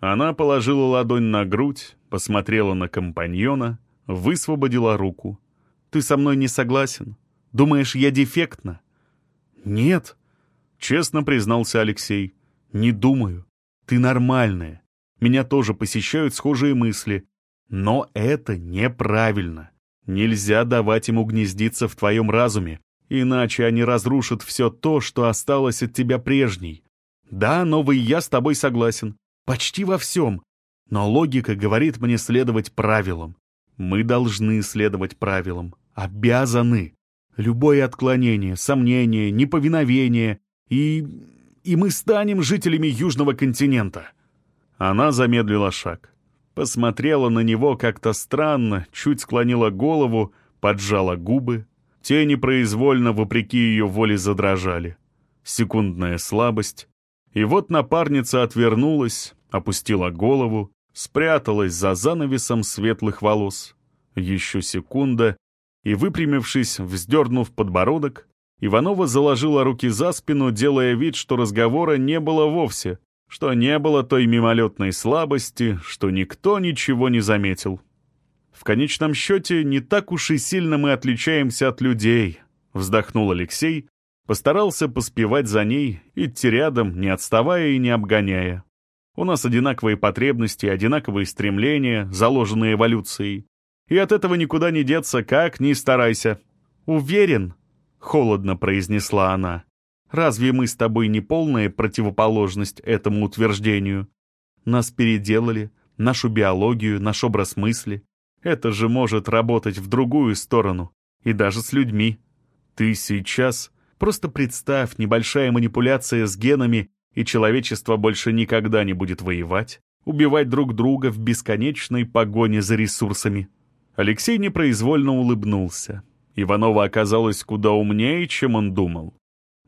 Она положила ладонь на грудь, посмотрела на компаньона, высвободила руку. «Ты со мной не согласен? Думаешь, я дефектна?» «Нет», — честно признался Алексей. «Не думаю. Ты нормальная. Меня тоже посещают схожие мысли. Но это неправильно. Нельзя давать ему гнездиться в твоем разуме, иначе они разрушат все то, что осталось от тебя прежней. Да, новый я с тобой согласен. Почти во всем. Но логика говорит мне следовать правилам. Мы должны следовать правилам. Обязаны. Любое отклонение, сомнение, неповиновение. И... и мы станем жителями Южного континента. Она замедлила шаг. Посмотрела на него как-то странно, чуть склонила голову, поджала губы. Те непроизвольно, вопреки ее воле, задрожали. Секундная слабость. И вот напарница отвернулась, опустила голову, спряталась за занавесом светлых волос. Еще секунда, и, выпрямившись, вздернув подбородок, Иванова заложила руки за спину, делая вид, что разговора не было вовсе, что не было той мимолетной слабости, что никто ничего не заметил. В конечном счете, не так уж и сильно мы отличаемся от людей, вздохнул Алексей, постарался поспевать за ней, идти рядом, не отставая и не обгоняя. У нас одинаковые потребности, одинаковые стремления, заложенные эволюцией. И от этого никуда не деться, как ни старайся. «Уверен», — холодно произнесла она, Разве мы с тобой не полная противоположность этому утверждению? Нас переделали, нашу биологию, наш образ мысли. Это же может работать в другую сторону, и даже с людьми. Ты сейчас... Просто представь, небольшая манипуляция с генами, и человечество больше никогда не будет воевать, убивать друг друга в бесконечной погоне за ресурсами. Алексей непроизвольно улыбнулся. Иванова оказалась куда умнее, чем он думал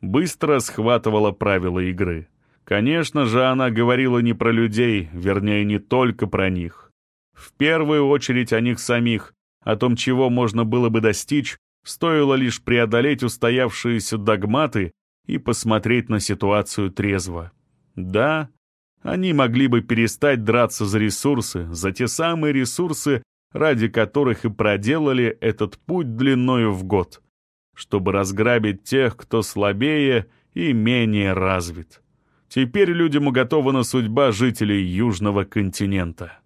быстро схватывала правила игры. Конечно же, она говорила не про людей, вернее, не только про них. В первую очередь о них самих, о том, чего можно было бы достичь, стоило лишь преодолеть устоявшиеся догматы и посмотреть на ситуацию трезво. Да, они могли бы перестать драться за ресурсы, за те самые ресурсы, ради которых и проделали этот путь длиною в год чтобы разграбить тех, кто слабее и менее развит. Теперь людям уготована судьба жителей Южного континента.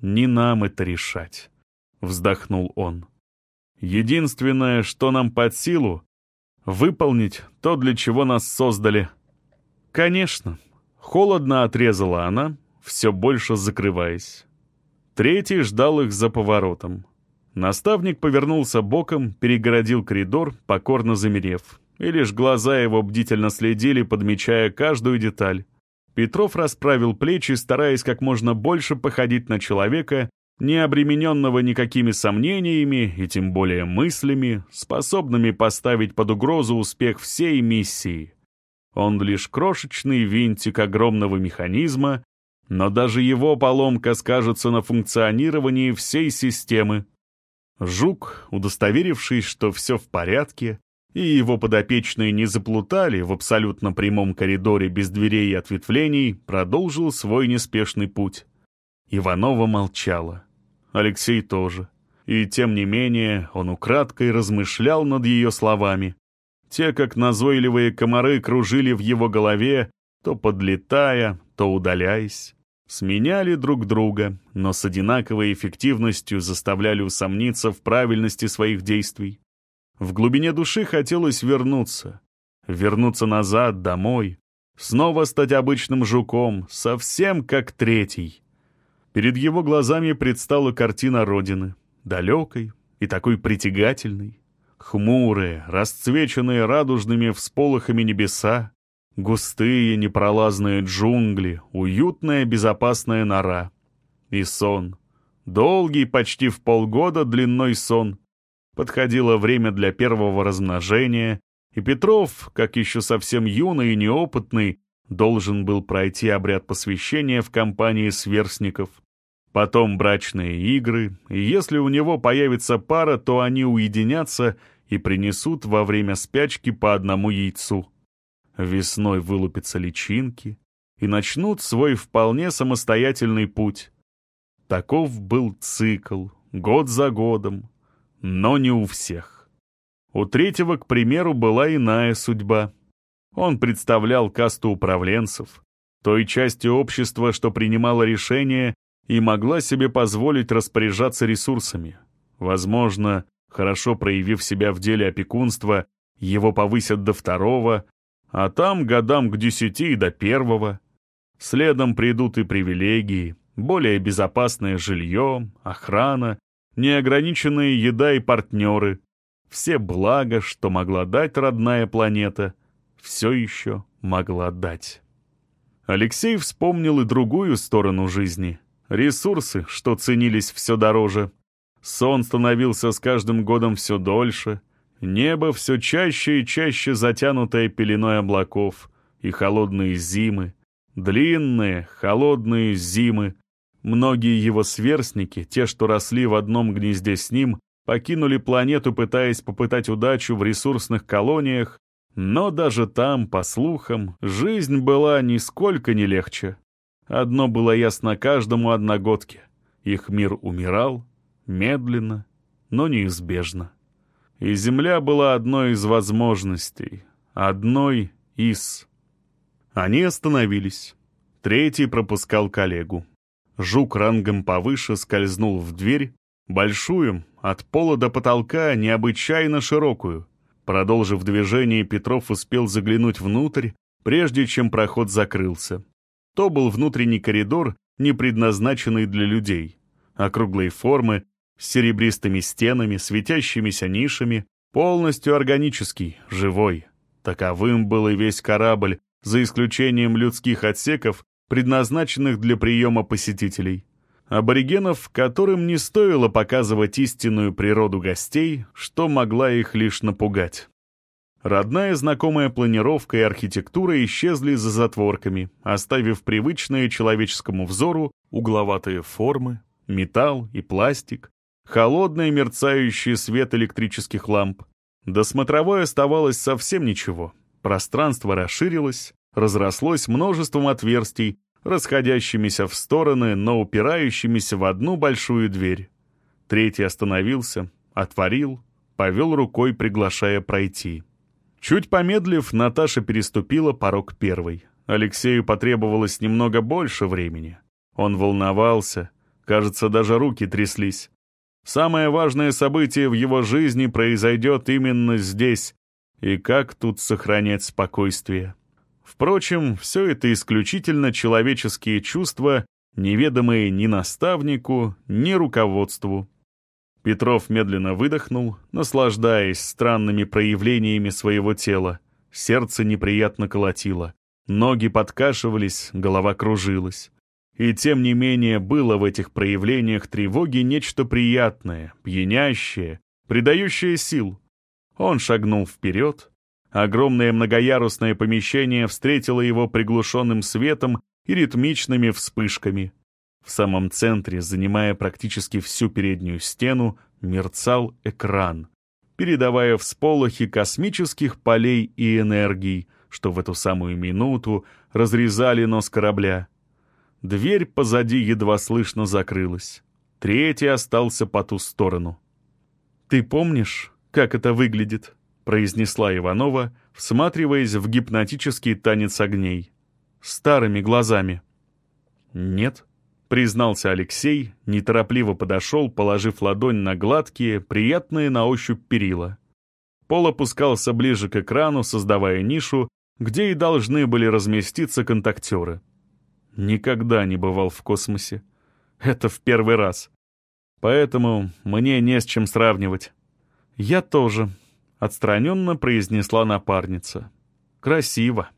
Не нам это решать, — вздохнул он. Единственное, что нам под силу, — выполнить то, для чего нас создали. Конечно, холодно отрезала она, все больше закрываясь. Третий ждал их за поворотом. Наставник повернулся боком, перегородил коридор, покорно замерев. И лишь глаза его бдительно следили, подмечая каждую деталь. Петров расправил плечи, стараясь как можно больше походить на человека, не обремененного никакими сомнениями и тем более мыслями, способными поставить под угрозу успех всей миссии. Он лишь крошечный винтик огромного механизма, Но даже его поломка скажется на функционировании всей системы. Жук, удостоверившись, что все в порядке, и его подопечные не заплутали в абсолютно прямом коридоре без дверей и ответвлений, продолжил свой неспешный путь. Иванова молчала. Алексей тоже. И тем не менее он украдкой размышлял над ее словами. Те, как назойливые комары, кружили в его голове, то подлетая, то удаляясь. Сменяли друг друга, но с одинаковой эффективностью заставляли усомниться в правильности своих действий. В глубине души хотелось вернуться. Вернуться назад, домой. Снова стать обычным жуком, совсем как третий. Перед его глазами предстала картина Родины. Далекой и такой притягательной. Хмурые, расцвеченные радужными всполохами небеса, густые непролазные джунгли, уютная безопасная нора. И сон. Долгий, почти в полгода длиной сон. Подходило время для первого размножения, и Петров, как еще совсем юный и неопытный, должен был пройти обряд посвящения в компании сверстников. Потом брачные игры, и если у него появится пара, то они уединятся и принесут во время спячки по одному яйцу. Весной вылупятся личинки и начнут свой вполне самостоятельный путь. Таков был цикл, год за годом, но не у всех. У третьего, к примеру, была иная судьба. Он представлял касту управленцев, той части общества, что принимала решения и могла себе позволить распоряжаться ресурсами. Возможно, хорошо проявив себя в деле опекунства, его повысят до второго, а там годам к десяти и до первого. Следом придут и привилегии, более безопасное жилье, охрана, неограниченная еда и партнеры. Все блага, что могла дать родная планета, все еще могла дать. Алексей вспомнил и другую сторону жизни. Ресурсы, что ценились все дороже. Сон становился с каждым годом все дольше. Небо все чаще и чаще затянутое пеленой облаков. И холодные зимы. Длинные, холодные зимы, Многие его сверстники, те, что росли в одном гнезде с ним, покинули планету, пытаясь попытать удачу в ресурсных колониях, но даже там, по слухам, жизнь была нисколько не легче. Одно было ясно каждому одногодке. Их мир умирал, медленно, но неизбежно. И Земля была одной из возможностей, одной из... Они остановились. Третий пропускал коллегу. Жук рангом повыше скользнул в дверь, большую, от пола до потолка, необычайно широкую. Продолжив движение, Петров успел заглянуть внутрь, прежде чем проход закрылся. То был внутренний коридор, не предназначенный для людей. Округлые формы, с серебристыми стенами, светящимися нишами, полностью органический, живой. Таковым был и весь корабль, за исключением людских отсеков, предназначенных для приема посетителей. Аборигенов, которым не стоило показывать истинную природу гостей, что могла их лишь напугать. Родная знакомая планировка и архитектура исчезли за затворками, оставив привычные человеческому взору угловатые формы, металл и пластик, холодный мерцающий свет электрических ламп. До смотровой оставалось совсем ничего. Пространство расширилось, разрослось множеством отверстий, расходящимися в стороны, но упирающимися в одну большую дверь. Третий остановился, отворил, повел рукой, приглашая пройти. Чуть помедлив, Наташа переступила порог первой. Алексею потребовалось немного больше времени. Он волновался, кажется, даже руки тряслись. Самое важное событие в его жизни произойдет именно здесь. И как тут сохранять спокойствие? Впрочем, все это исключительно человеческие чувства, неведомые ни наставнику, ни руководству. Петров медленно выдохнул, наслаждаясь странными проявлениями своего тела. Сердце неприятно колотило. Ноги подкашивались, голова кружилась. И тем не менее было в этих проявлениях тревоги нечто приятное, пьянящее, придающее сил. Он шагнул вперед, Огромное многоярусное помещение встретило его приглушенным светом и ритмичными вспышками. В самом центре, занимая практически всю переднюю стену, мерцал экран, передавая всполохи космических полей и энергий, что в эту самую минуту разрезали нос корабля. Дверь позади едва слышно закрылась. Третий остался по ту сторону. «Ты помнишь, как это выглядит?» — произнесла Иванова, всматриваясь в гипнотический танец огней. «Старыми глазами». «Нет», — признался Алексей, неторопливо подошел, положив ладонь на гладкие, приятные на ощупь перила. Пол опускался ближе к экрану, создавая нишу, где и должны были разместиться контактеры. Никогда не бывал в космосе. Это в первый раз. Поэтому мне не с чем сравнивать. Я тоже, отстраненно произнесла напарница. Красиво.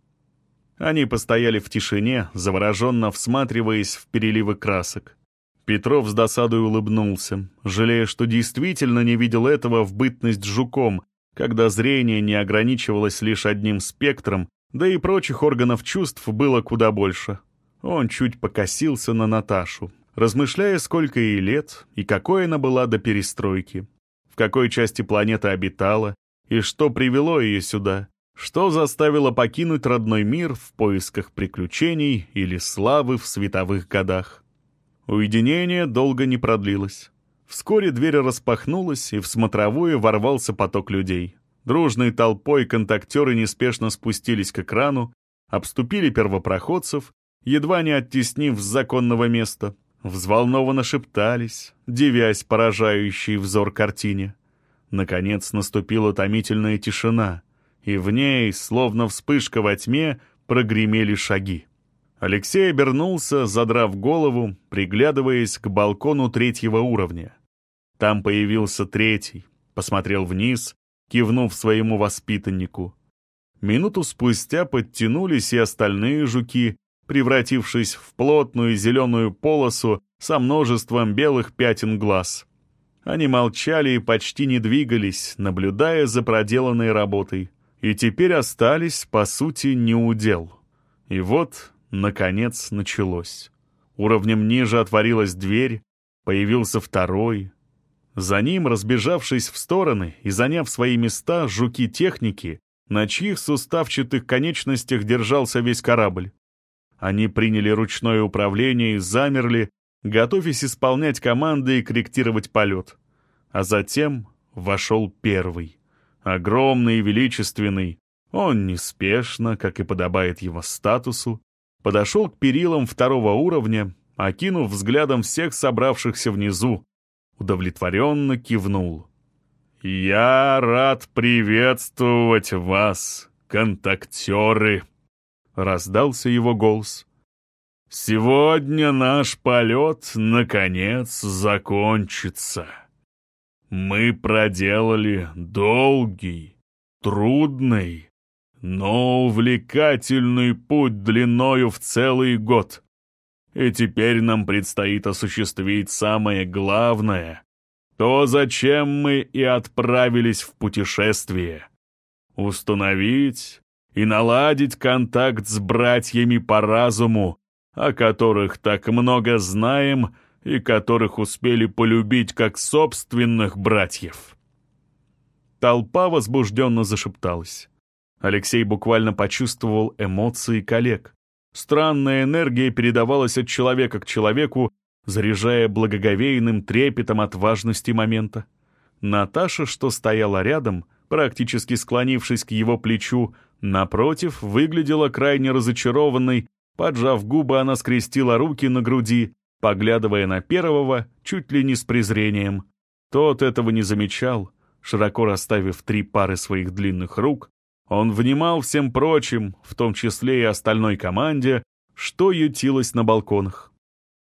Они постояли в тишине, завороженно всматриваясь в переливы красок. Петров с досадой улыбнулся, жалея, что действительно не видел этого в бытность жуком, когда зрение не ограничивалось лишь одним спектром, да и прочих органов чувств было куда больше. Он чуть покосился на Наташу, размышляя, сколько ей лет и какой она была до перестройки, в какой части планеты обитала и что привело ее сюда, что заставило покинуть родной мир в поисках приключений или славы в световых годах. Уединение долго не продлилось. Вскоре дверь распахнулась, и в смотровую ворвался поток людей. Дружной толпой контактеры неспешно спустились к экрану, обступили первопроходцев, едва не оттеснив с законного места, взволнованно шептались, девясь поражающей взор картине. Наконец наступила томительная тишина, и в ней, словно вспышка во тьме, прогремели шаги. Алексей обернулся, задрав голову, приглядываясь к балкону третьего уровня. Там появился третий, посмотрел вниз, кивнув своему воспитаннику. Минуту спустя подтянулись и остальные жуки, превратившись в плотную зеленую полосу со множеством белых пятен глаз. Они молчали и почти не двигались, наблюдая за проделанной работой, и теперь остались, по сути, неудел. И вот, наконец, началось. Уровнем ниже отворилась дверь, появился второй, за ним, разбежавшись в стороны и заняв свои места, жуки-техники, на чьих суставчатых конечностях держался весь корабль. Они приняли ручное управление и замерли, готовясь исполнять команды и корректировать полет. А затем вошел первый. Огромный и величественный. Он неспешно, как и подобает его статусу, подошел к перилам второго уровня, окинув взглядом всех собравшихся внизу, удовлетворенно кивнул. «Я рад приветствовать вас, контактеры!» — раздался его голос. «Сегодня наш полет, наконец, закончится. Мы проделали долгий, трудный, но увлекательный путь длиною в целый год. И теперь нам предстоит осуществить самое главное, то, зачем мы и отправились в путешествие. Установить и наладить контакт с братьями по разуму, о которых так много знаем и которых успели полюбить как собственных братьев. Толпа возбужденно зашепталась. Алексей буквально почувствовал эмоции коллег. Странная энергия передавалась от человека к человеку, заряжая благоговейным трепетом от важности момента. Наташа, что стояла рядом, практически склонившись к его плечу, напротив, выглядела крайне разочарованной, поджав губы, она скрестила руки на груди, поглядывая на первого чуть ли не с презрением. Тот этого не замечал, широко расставив три пары своих длинных рук, он внимал всем прочим, в том числе и остальной команде, что ютилось на балконах.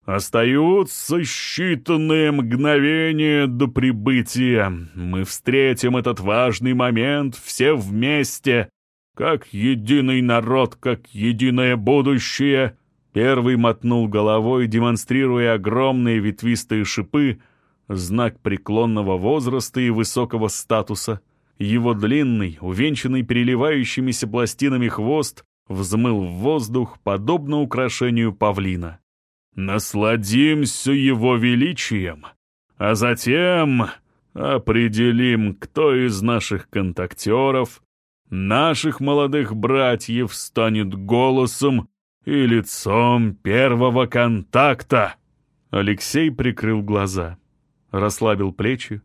«Остаются считанные мгновения до прибытия. Мы встретим этот важный момент все вместе, как единый народ, как единое будущее». Первый мотнул головой, демонстрируя огромные ветвистые шипы, знак преклонного возраста и высокого статуса — его длинный, увенчанный переливающимися пластинами хвост взмыл в воздух, подобно украшению павлина. «Насладимся его величием, а затем определим, кто из наших контактеров, наших молодых братьев, станет голосом и лицом первого контакта». Алексей прикрыл глаза, расслабил плечи,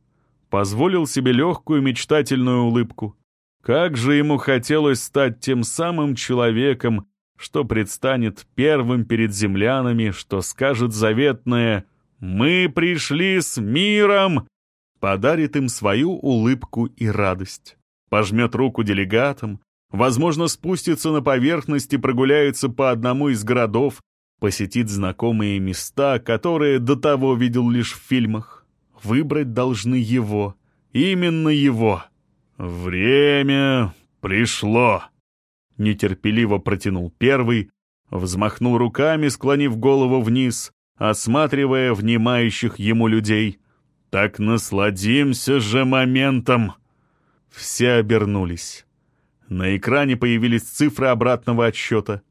позволил себе легкую мечтательную улыбку. Как же ему хотелось стать тем самым человеком, что предстанет первым перед землянами, что скажет заветное «Мы пришли с миром!» подарит им свою улыбку и радость. Пожмет руку делегатам, возможно, спустится на поверхность и прогуляется по одному из городов, посетит знакомые места, которые до того видел лишь в фильмах. Выбрать должны его, именно его. «Время пришло!» Нетерпеливо протянул первый, взмахнул руками, склонив голову вниз, осматривая внимающих ему людей. «Так насладимся же моментом!» Все обернулись. На экране появились цифры обратного отсчета.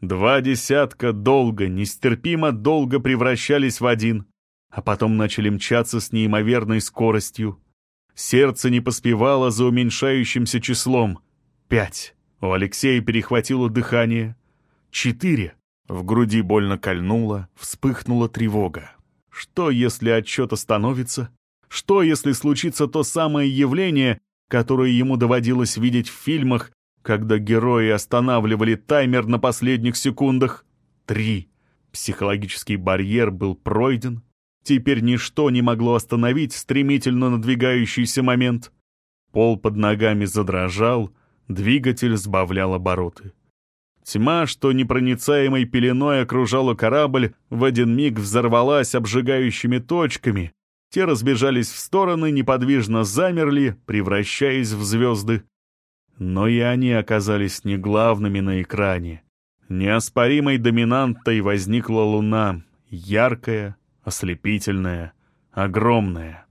Два десятка долго, нестерпимо долго превращались в один, а потом начали мчаться с неимоверной скоростью. Сердце не поспевало за уменьшающимся числом. Пять. У Алексея перехватило дыхание. Четыре. В груди больно кольнуло, вспыхнула тревога. Что, если отчет остановится? Что, если случится то самое явление, которое ему доводилось видеть в фильмах, когда герои останавливали таймер на последних секундах? Три. Психологический барьер был пройден. Теперь ничто не могло остановить стремительно надвигающийся момент. Пол под ногами задрожал, двигатель сбавлял обороты. Тьма, что непроницаемой пеленой окружала корабль, в один миг взорвалась обжигающими точками. Те разбежались в стороны, неподвижно замерли, превращаясь в звезды. Но и они оказались не главными на экране. Неоспоримой доминантой возникла луна, яркая, ослепительная, огромная.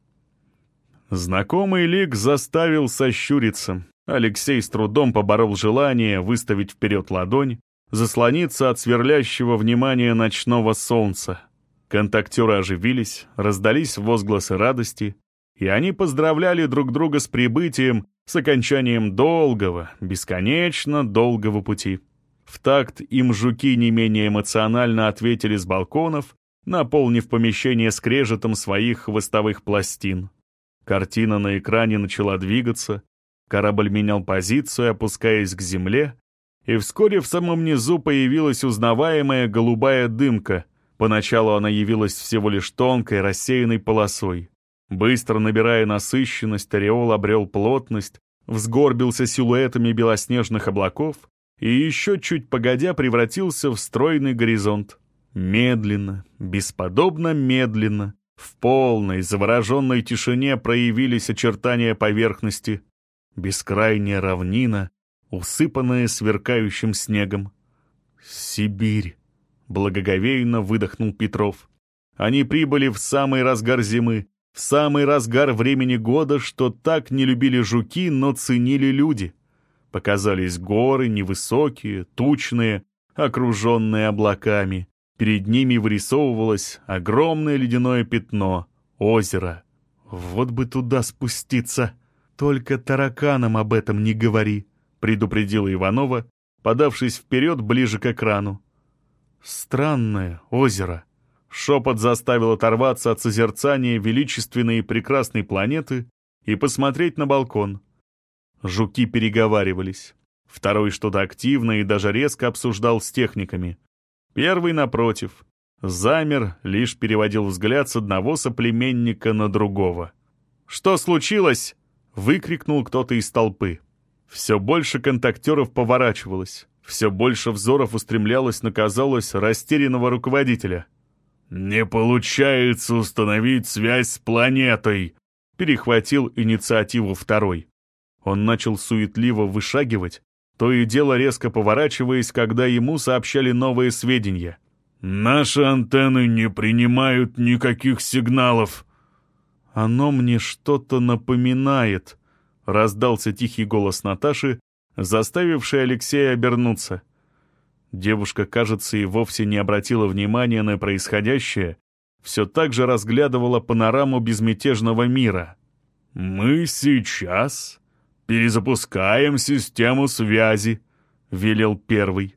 Знакомый лик заставил сощуриться. Алексей с трудом поборол желание выставить вперед ладонь, заслониться от сверлящего внимания ночного солнца. Контактеры оживились, раздались возгласы радости, и они поздравляли друг друга с прибытием, с окончанием долгого, бесконечно долгого пути. В такт им жуки не менее эмоционально ответили с балконов, наполнив помещение скрежетом своих хвостовых пластин. Картина на экране начала двигаться, корабль менял позицию, опускаясь к земле, и вскоре в самом низу появилась узнаваемая голубая дымка. Поначалу она явилась всего лишь тонкой, рассеянной полосой. Быстро набирая насыщенность, ореол обрел плотность, взгорбился силуэтами белоснежных облаков и еще чуть погодя превратился в стройный горизонт. Медленно, бесподобно медленно, в полной, завороженной тишине проявились очертания поверхности. Бескрайняя равнина, усыпанная сверкающим снегом. «Сибирь!» — благоговейно выдохнул Петров. Они прибыли в самый разгар зимы, в самый разгар времени года, что так не любили жуки, но ценили люди. Показались горы невысокие, тучные, окруженные облаками. Перед ними вырисовывалось огромное ледяное пятно — озеро. «Вот бы туда спуститься! Только тараканам об этом не говори!» — предупредила Иванова, подавшись вперед ближе к экрану. «Странное озеро!» Шепот заставил оторваться от созерцания величественной и прекрасной планеты и посмотреть на балкон. Жуки переговаривались. Второй что-то активно и даже резко обсуждал с техниками. Первый, напротив, замер, лишь переводил взгляд с одного соплеменника на другого. «Что случилось?» — выкрикнул кто-то из толпы. Все больше контактеров поворачивалось, все больше взоров устремлялось на, казалось, растерянного руководителя. «Не получается установить связь с планетой», — перехватил инициативу второй. Он начал суетливо вышагивать, то и дело резко поворачиваясь, когда ему сообщали новые сведения. «Наши антенны не принимают никаких сигналов». «Оно мне что-то напоминает», — раздался тихий голос Наташи, заставивший Алексея обернуться. Девушка, кажется, и вовсе не обратила внимания на происходящее, все так же разглядывала панораму безмятежного мира. «Мы сейчас перезапускаем систему связи», — велел первый.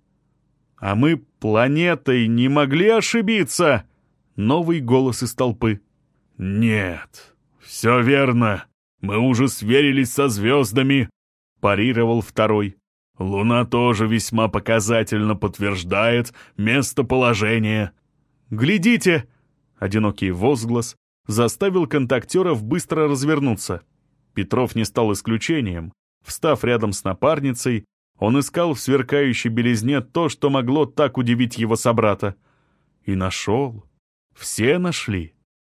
«А мы планетой не могли ошибиться!» Новый голос из толпы. «Нет, все верно. Мы уже сверились со звездами», — парировал второй. «Луна тоже весьма показательно подтверждает местоположение». «Глядите!» — одинокий возглас заставил контактеров быстро развернуться. Петров не стал исключением. Встав рядом с напарницей, он искал в сверкающей белизне то, что могло так удивить его собрата. И нашел. Все нашли.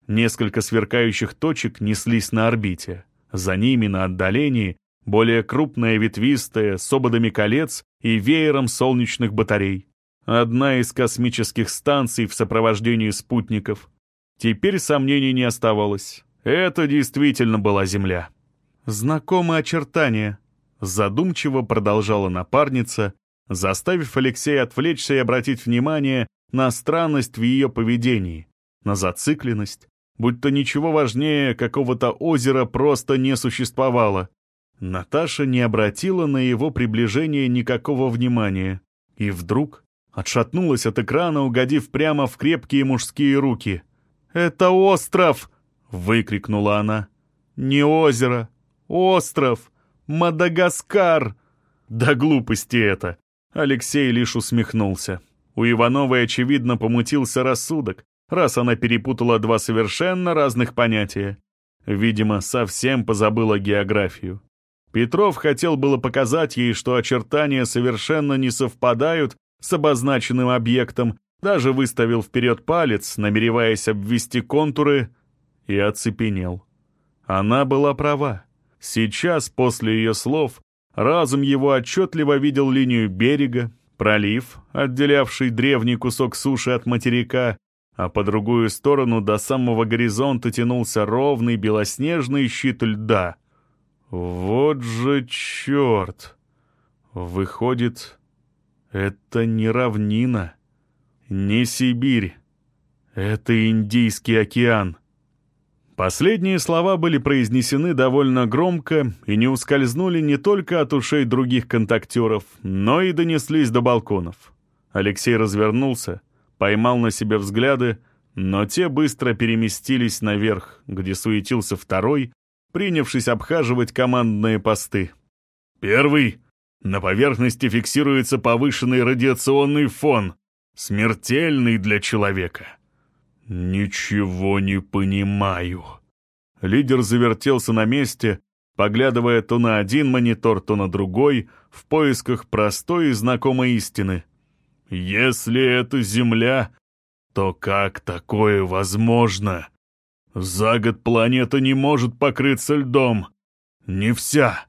Несколько сверкающих точек неслись на орбите. За ними на отдалении более крупная ветвистая, с ободами колец и веером солнечных батарей. Одна из космических станций в сопровождении спутников. Теперь сомнений не оставалось. Это действительно была Земля. Знакомые очертания, Задумчиво продолжала напарница, заставив Алексея отвлечься и обратить внимание на странность в ее поведении, на зацикленность, будто ничего важнее какого-то озера просто не существовало. Наташа не обратила на его приближение никакого внимания. И вдруг отшатнулась от экрана, угодив прямо в крепкие мужские руки. «Это остров!» — выкрикнула она. «Не озеро, остров!» Мадагаскар!» «Да глупости это!» Алексей лишь усмехнулся. У Ивановой, очевидно, помутился рассудок, раз она перепутала два совершенно разных понятия. Видимо, совсем позабыла географию. Петров хотел было показать ей, что очертания совершенно не совпадают с обозначенным объектом, даже выставил вперед палец, намереваясь обвести контуры, и оцепенел. Она была права. Сейчас, после ее слов, разум его отчетливо видел линию берега, пролив, отделявший древний кусок суши от материка, а по другую сторону до самого горизонта тянулся ровный белоснежный щит льда. Вот же черт! Выходит, это не равнина, не Сибирь, это Индийский океан. Последние слова были произнесены довольно громко и не ускользнули не только от ушей других контактеров, но и донеслись до балконов. Алексей развернулся, поймал на себе взгляды, но те быстро переместились наверх, где суетился второй, принявшись обхаживать командные посты. «Первый. На поверхности фиксируется повышенный радиационный фон, смертельный для человека». «Ничего не понимаю». Лидер завертелся на месте, поглядывая то на один монитор, то на другой, в поисках простой и знакомой истины. «Если это Земля, то как такое возможно? За год планета не может покрыться льдом. Не вся.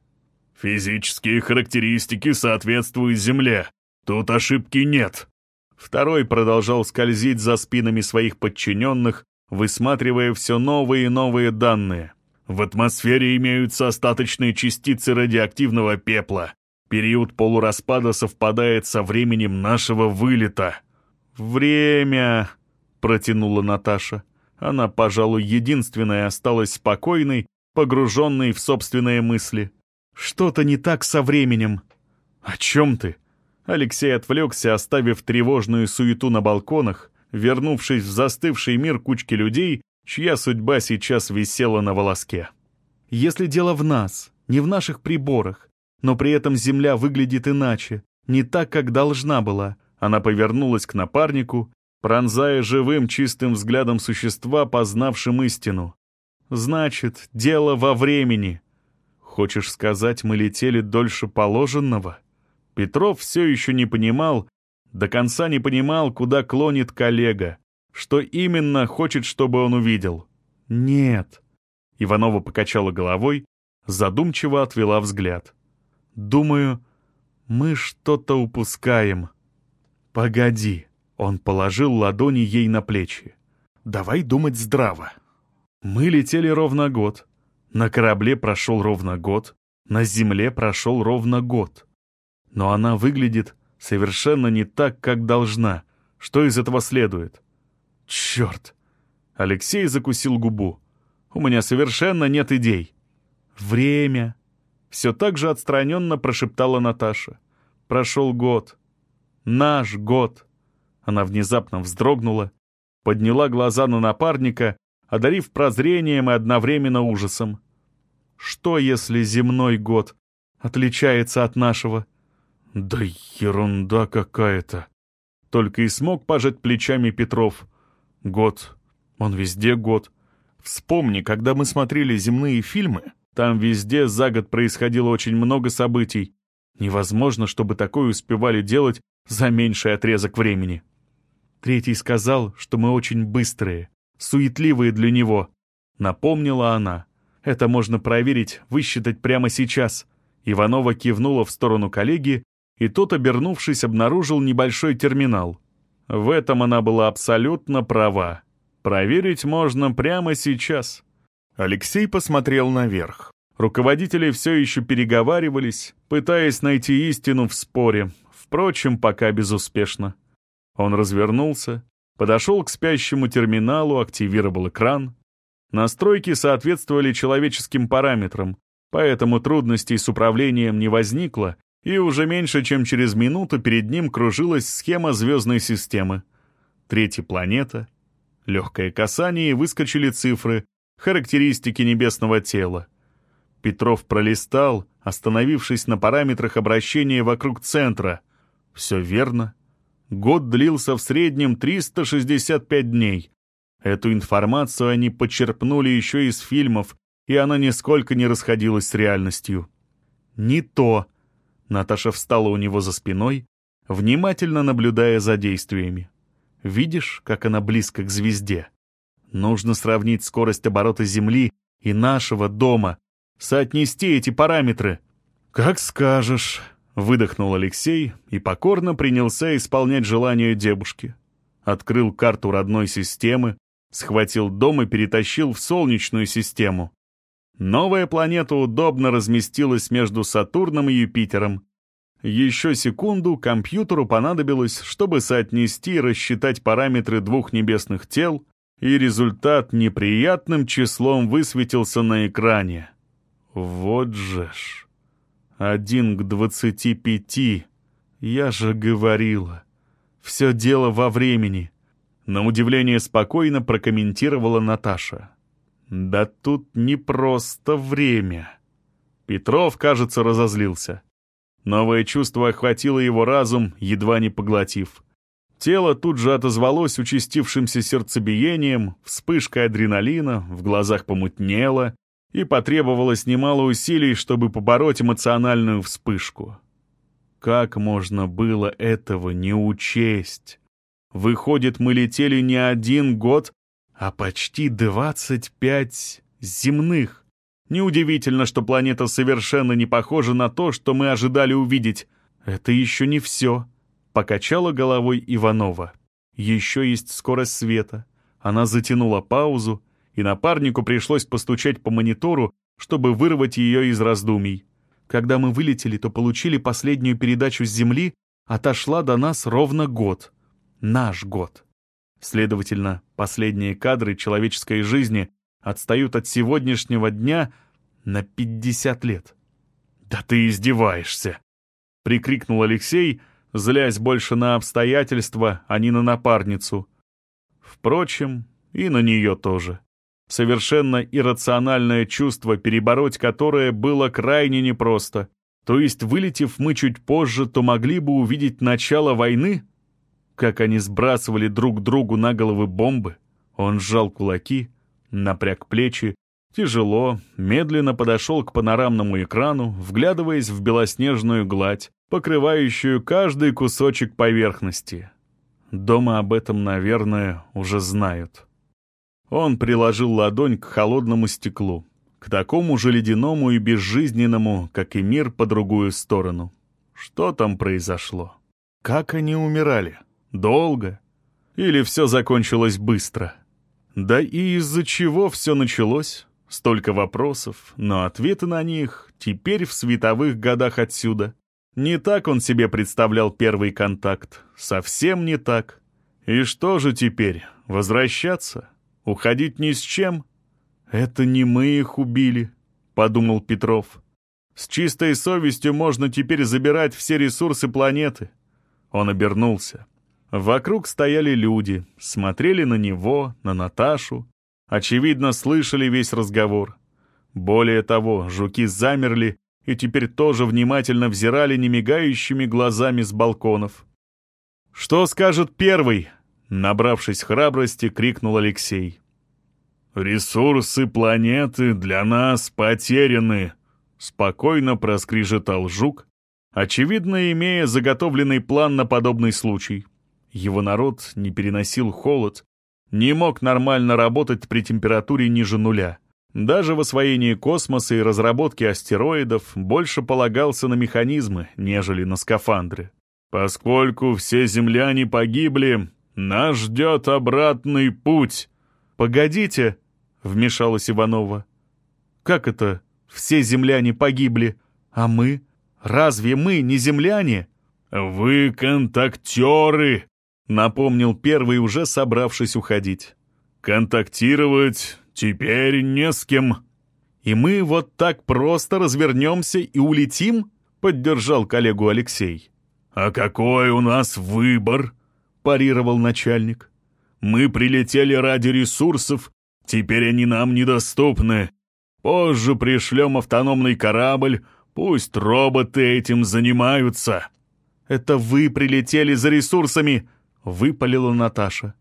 Физические характеристики соответствуют Земле. Тут ошибки нет. Второй продолжал скользить за спинами своих подчиненных, высматривая все новые и новые данные. В атмосфере имеются остаточные частицы радиоактивного пепла. Период полураспада совпадает со временем нашего вылета. «Время!» — протянула Наташа. Она, пожалуй, единственная осталась спокойной, погруженной в собственные мысли. «Что-то не так со временем». «О чем ты?» Алексей отвлекся, оставив тревожную суету на балконах, вернувшись в застывший мир кучки людей, чья судьба сейчас висела на волоске. «Если дело в нас, не в наших приборах, но при этом Земля выглядит иначе, не так, как должна была», она повернулась к напарнику, пронзая живым чистым взглядом существа, познавшим истину. «Значит, дело во времени. Хочешь сказать, мы летели дольше положенного?» Петров все еще не понимал, до конца не понимал, куда клонит коллега, что именно хочет, чтобы он увидел. «Нет». Иванова покачала головой, задумчиво отвела взгляд. «Думаю, мы что-то упускаем». «Погоди», — он положил ладони ей на плечи. «Давай думать здраво. Мы летели ровно год. На корабле прошел ровно год. На земле прошел ровно год но она выглядит совершенно не так, как должна. Что из этого следует? Черт! Алексей закусил губу. У меня совершенно нет идей. Время. Все так же отстраненно прошептала Наташа. Прошел год. Наш год. Она внезапно вздрогнула, подняла глаза на напарника, одарив прозрением и одновременно ужасом. Что, если земной год отличается от нашего? Да ерунда какая-то. Только и смог пожать плечами Петров. Год. Он везде год. Вспомни, когда мы смотрели земные фильмы, там везде за год происходило очень много событий. Невозможно, чтобы такое успевали делать за меньший отрезок времени. Третий сказал, что мы очень быстрые, суетливые для него. Напомнила она. Это можно проверить, высчитать прямо сейчас. Иванова кивнула в сторону коллеги, и тот, обернувшись, обнаружил небольшой терминал. В этом она была абсолютно права. Проверить можно прямо сейчас. Алексей посмотрел наверх. Руководители все еще переговаривались, пытаясь найти истину в споре, впрочем, пока безуспешно. Он развернулся, подошел к спящему терминалу, активировал экран. Настройки соответствовали человеческим параметрам, поэтому трудностей с управлением не возникло, и уже меньше, чем через минуту перед ним кружилась схема звездной системы. Третья планета. Легкое касание, и выскочили цифры, характеристики небесного тела. Петров пролистал, остановившись на параметрах обращения вокруг центра. Все верно. Год длился в среднем 365 дней. Эту информацию они подчерпнули еще из фильмов, и она нисколько не расходилась с реальностью. «Не то!» Наташа встала у него за спиной, внимательно наблюдая за действиями. «Видишь, как она близко к звезде? Нужно сравнить скорость оборота Земли и нашего дома, соотнести эти параметры». «Как скажешь», Выдохнул Алексей и покорно принялся исполнять желание девушки. Открыл карту родной системы, схватил дом и перетащил в Солнечную систему. Новая планета удобно разместилась между Сатурном и Юпитером. Еще секунду компьютеру понадобилось, чтобы соотнести и рассчитать параметры двух небесных тел, и результат неприятным числом высветился на экране. Вот же ж... Один к двадцати пяти. Я же говорила. Все дело во времени. На удивление спокойно прокомментировала Наташа. Да тут не просто время. Петров, кажется, разозлился. Новое чувство охватило его разум, едва не поглотив. Тело тут же отозвалось участившимся сердцебиением, вспышкой адреналина, в глазах помутнело, и потребовалось немало усилий, чтобы побороть эмоциональную вспышку. Как можно было этого не учесть? Выходит, мы летели не один год, а почти двадцать пять земных. Неудивительно, что планета совершенно не похожа на то, что мы ожидали увидеть. Это еще не все. Покачала головой Иванова. Еще есть скорость света. Она затянула паузу, и напарнику пришлось постучать по монитору, чтобы вырвать ее из раздумий. Когда мы вылетели, то получили последнюю передачу с Земли, отошла до нас ровно год. Наш год. Следовательно, последние кадры человеческой жизни отстают от сегодняшнего дня на 50 лет. «Да ты издеваешься!» — прикрикнул Алексей, злясь больше на обстоятельства, а не на напарницу. Впрочем, и на нее тоже совершенно иррациональное чувство, перебороть которое было крайне непросто. То есть, вылетев мы чуть позже, то могли бы увидеть начало войны? Как они сбрасывали друг другу на головы бомбы? Он сжал кулаки, напряг плечи, тяжело, медленно подошел к панорамному экрану, вглядываясь в белоснежную гладь, покрывающую каждый кусочек поверхности. Дома об этом, наверное, уже знают. Он приложил ладонь к холодному стеклу, к такому же ледяному и безжизненному, как и мир по другую сторону. Что там произошло? Как они умирали? Долго? Или все закончилось быстро? Да и из-за чего все началось? Столько вопросов, но ответы на них теперь в световых годах отсюда. Не так он себе представлял первый контакт. Совсем не так. И что же теперь, возвращаться? Уходить ни с чем? Это не мы их убили, подумал Петров. С чистой совестью можно теперь забирать все ресурсы планеты. Он обернулся. Вокруг стояли люди, смотрели на него, на Наташу. Очевидно, слышали весь разговор. Более того, жуки замерли и теперь тоже внимательно взирали немигающими глазами с балконов. «Что скажет первый?» — набравшись храбрости, крикнул Алексей. «Ресурсы планеты для нас потеряны», — спокойно проскрежетал жук, очевидно, имея заготовленный план на подобный случай. Его народ не переносил холод, не мог нормально работать при температуре ниже нуля. Даже в освоении космоса и разработке астероидов больше полагался на механизмы, нежели на скафандры. Поскольку все земляне погибли, нас ждет обратный путь. «Погодите», — вмешалась Иванова. «Как это все земляне погибли, а мы? Разве мы не земляне?» «Вы контактеры», — напомнил первый, уже собравшись уходить. «Контактировать Теперь не с кем. И мы вот так просто развернемся и улетим? Поддержал коллегу Алексей. А какой у нас выбор? Парировал начальник. Мы прилетели ради ресурсов, теперь они нам недоступны. Позже пришлем автономный корабль, пусть роботы этим занимаются. Это вы прилетели за ресурсами, выпалила Наташа.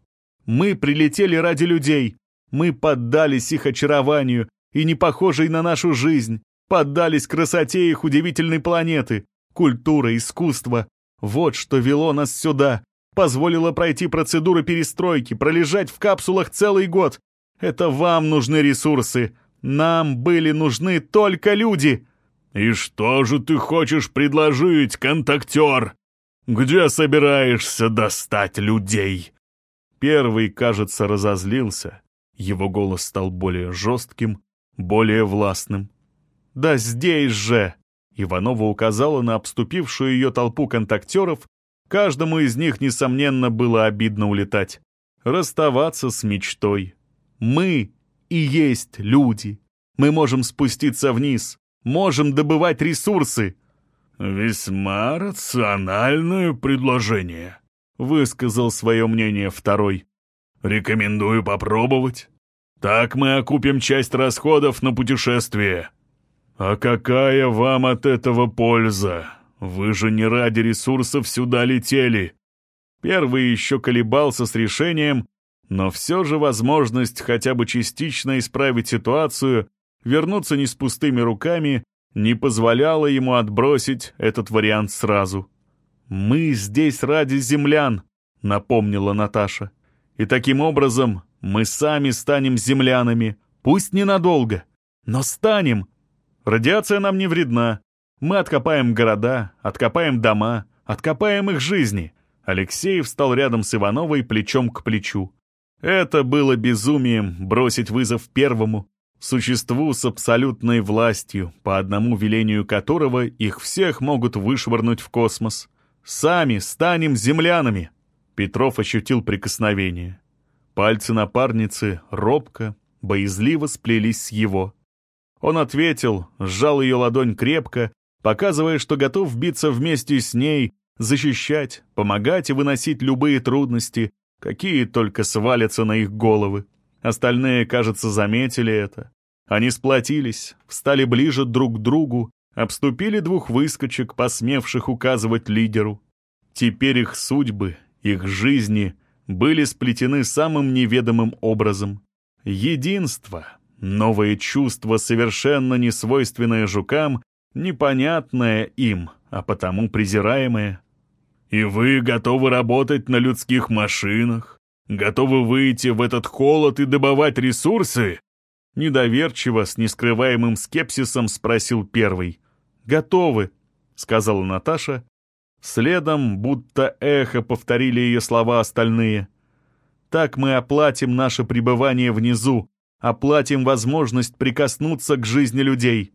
Мы прилетели ради людей. Мы поддались их очарованию и не похожей на нашу жизнь, поддались красоте их удивительной планеты. Культура, искусство — вот что вело нас сюда, позволило пройти процедуру перестройки, пролежать в капсулах целый год. Это вам нужны ресурсы. Нам были нужны только люди. «И что же ты хочешь предложить, контактер? Где собираешься достать людей?» Первый, кажется, разозлился его голос стал более жестким, более властным. «Да здесь же!» Иванова указала на обступившую ее толпу контактеров. Каждому из них, несомненно, было обидно улетать. Расставаться с мечтой. Мы и есть люди. Мы можем спуститься вниз, можем добывать ресурсы. «Весьма рациональное предложение», — высказал свое мнение второй. Рекомендую попробовать. Так мы окупим часть расходов на путешествие. А какая вам от этого польза? Вы же не ради ресурсов сюда летели. Первый еще колебался с решением, но все же возможность хотя бы частично исправить ситуацию, вернуться не с пустыми руками, не позволяла ему отбросить этот вариант сразу. «Мы здесь ради землян», — напомнила Наташа. И таким образом мы сами станем землянами, пусть ненадолго, но станем. Радиация нам не вредна. Мы откопаем города, откопаем дома, откопаем их жизни. Алексей встал рядом с Ивановой плечом к плечу. Это было безумием бросить вызов первому, существу с абсолютной властью, по одному велению которого их всех могут вышвырнуть в космос. Сами станем землянами. Петров ощутил прикосновение. Пальцы напарницы робко, боязливо сплелись с его. Он ответил, сжал ее ладонь крепко, показывая, что готов биться вместе с ней, защищать, помогать и выносить любые трудности, какие только свалятся на их головы. Остальные, кажется, заметили это. Они сплотились, встали ближе друг к другу, обступили двух выскочек, посмевших указывать лидеру. Теперь их судьбы их жизни были сплетены самым неведомым образом. Единство, новое чувство, совершенно не свойственное жукам, непонятное им, а потому презираемое. «И вы готовы работать на людских машинах? Готовы выйти в этот холод и добывать ресурсы?» Недоверчиво, с нескрываемым скепсисом спросил первый. «Готовы», — сказала Наташа, Следом, будто эхо, повторили ее слова остальные. «Так мы оплатим наше пребывание внизу, оплатим возможность прикоснуться к жизни людей».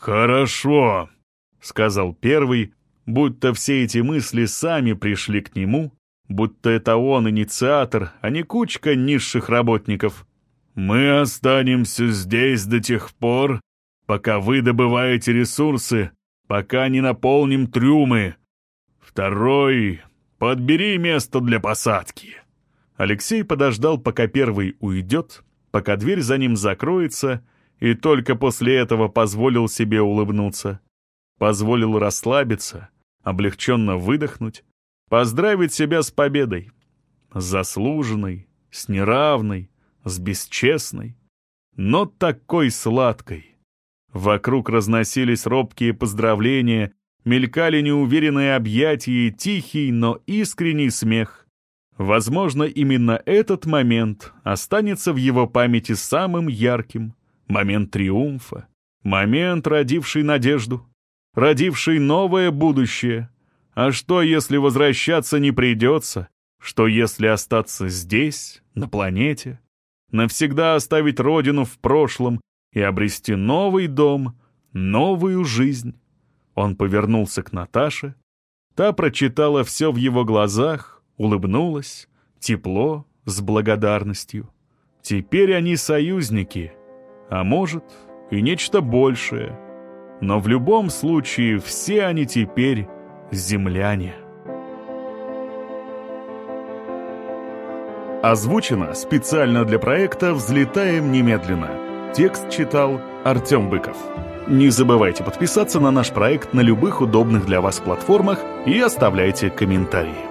«Хорошо», — сказал первый, будто все эти мысли сами пришли к нему, будто это он инициатор, а не кучка низших работников. «Мы останемся здесь до тех пор, пока вы добываете ресурсы, пока не наполним трюмы. Второй — подбери место для посадки». Алексей подождал, пока первый уйдет, пока дверь за ним закроется, и только после этого позволил себе улыбнуться. Позволил расслабиться, облегченно выдохнуть, поздравить себя с победой. С заслуженной, с неравной, с бесчестной, но такой сладкой. Вокруг разносились робкие поздравления, мелькали неуверенные объятия и тихий, но искренний смех. Возможно, именно этот момент останется в его памяти самым ярким. Момент триумфа. Момент, родивший надежду. Родивший новое будущее. А что, если возвращаться не придется? Что, если остаться здесь, на планете? Навсегда оставить родину в прошлом и обрести новый дом, новую жизнь? Он повернулся к Наташе. Та прочитала все в его глазах, улыбнулась, тепло, с благодарностью. Теперь они союзники, а может и нечто большее. Но в любом случае все они теперь земляне. Озвучено специально для проекта «Взлетаем немедленно». Текст читал Артем Быков. Не забывайте подписаться на наш проект на любых удобных для вас платформах и оставляйте комментарии.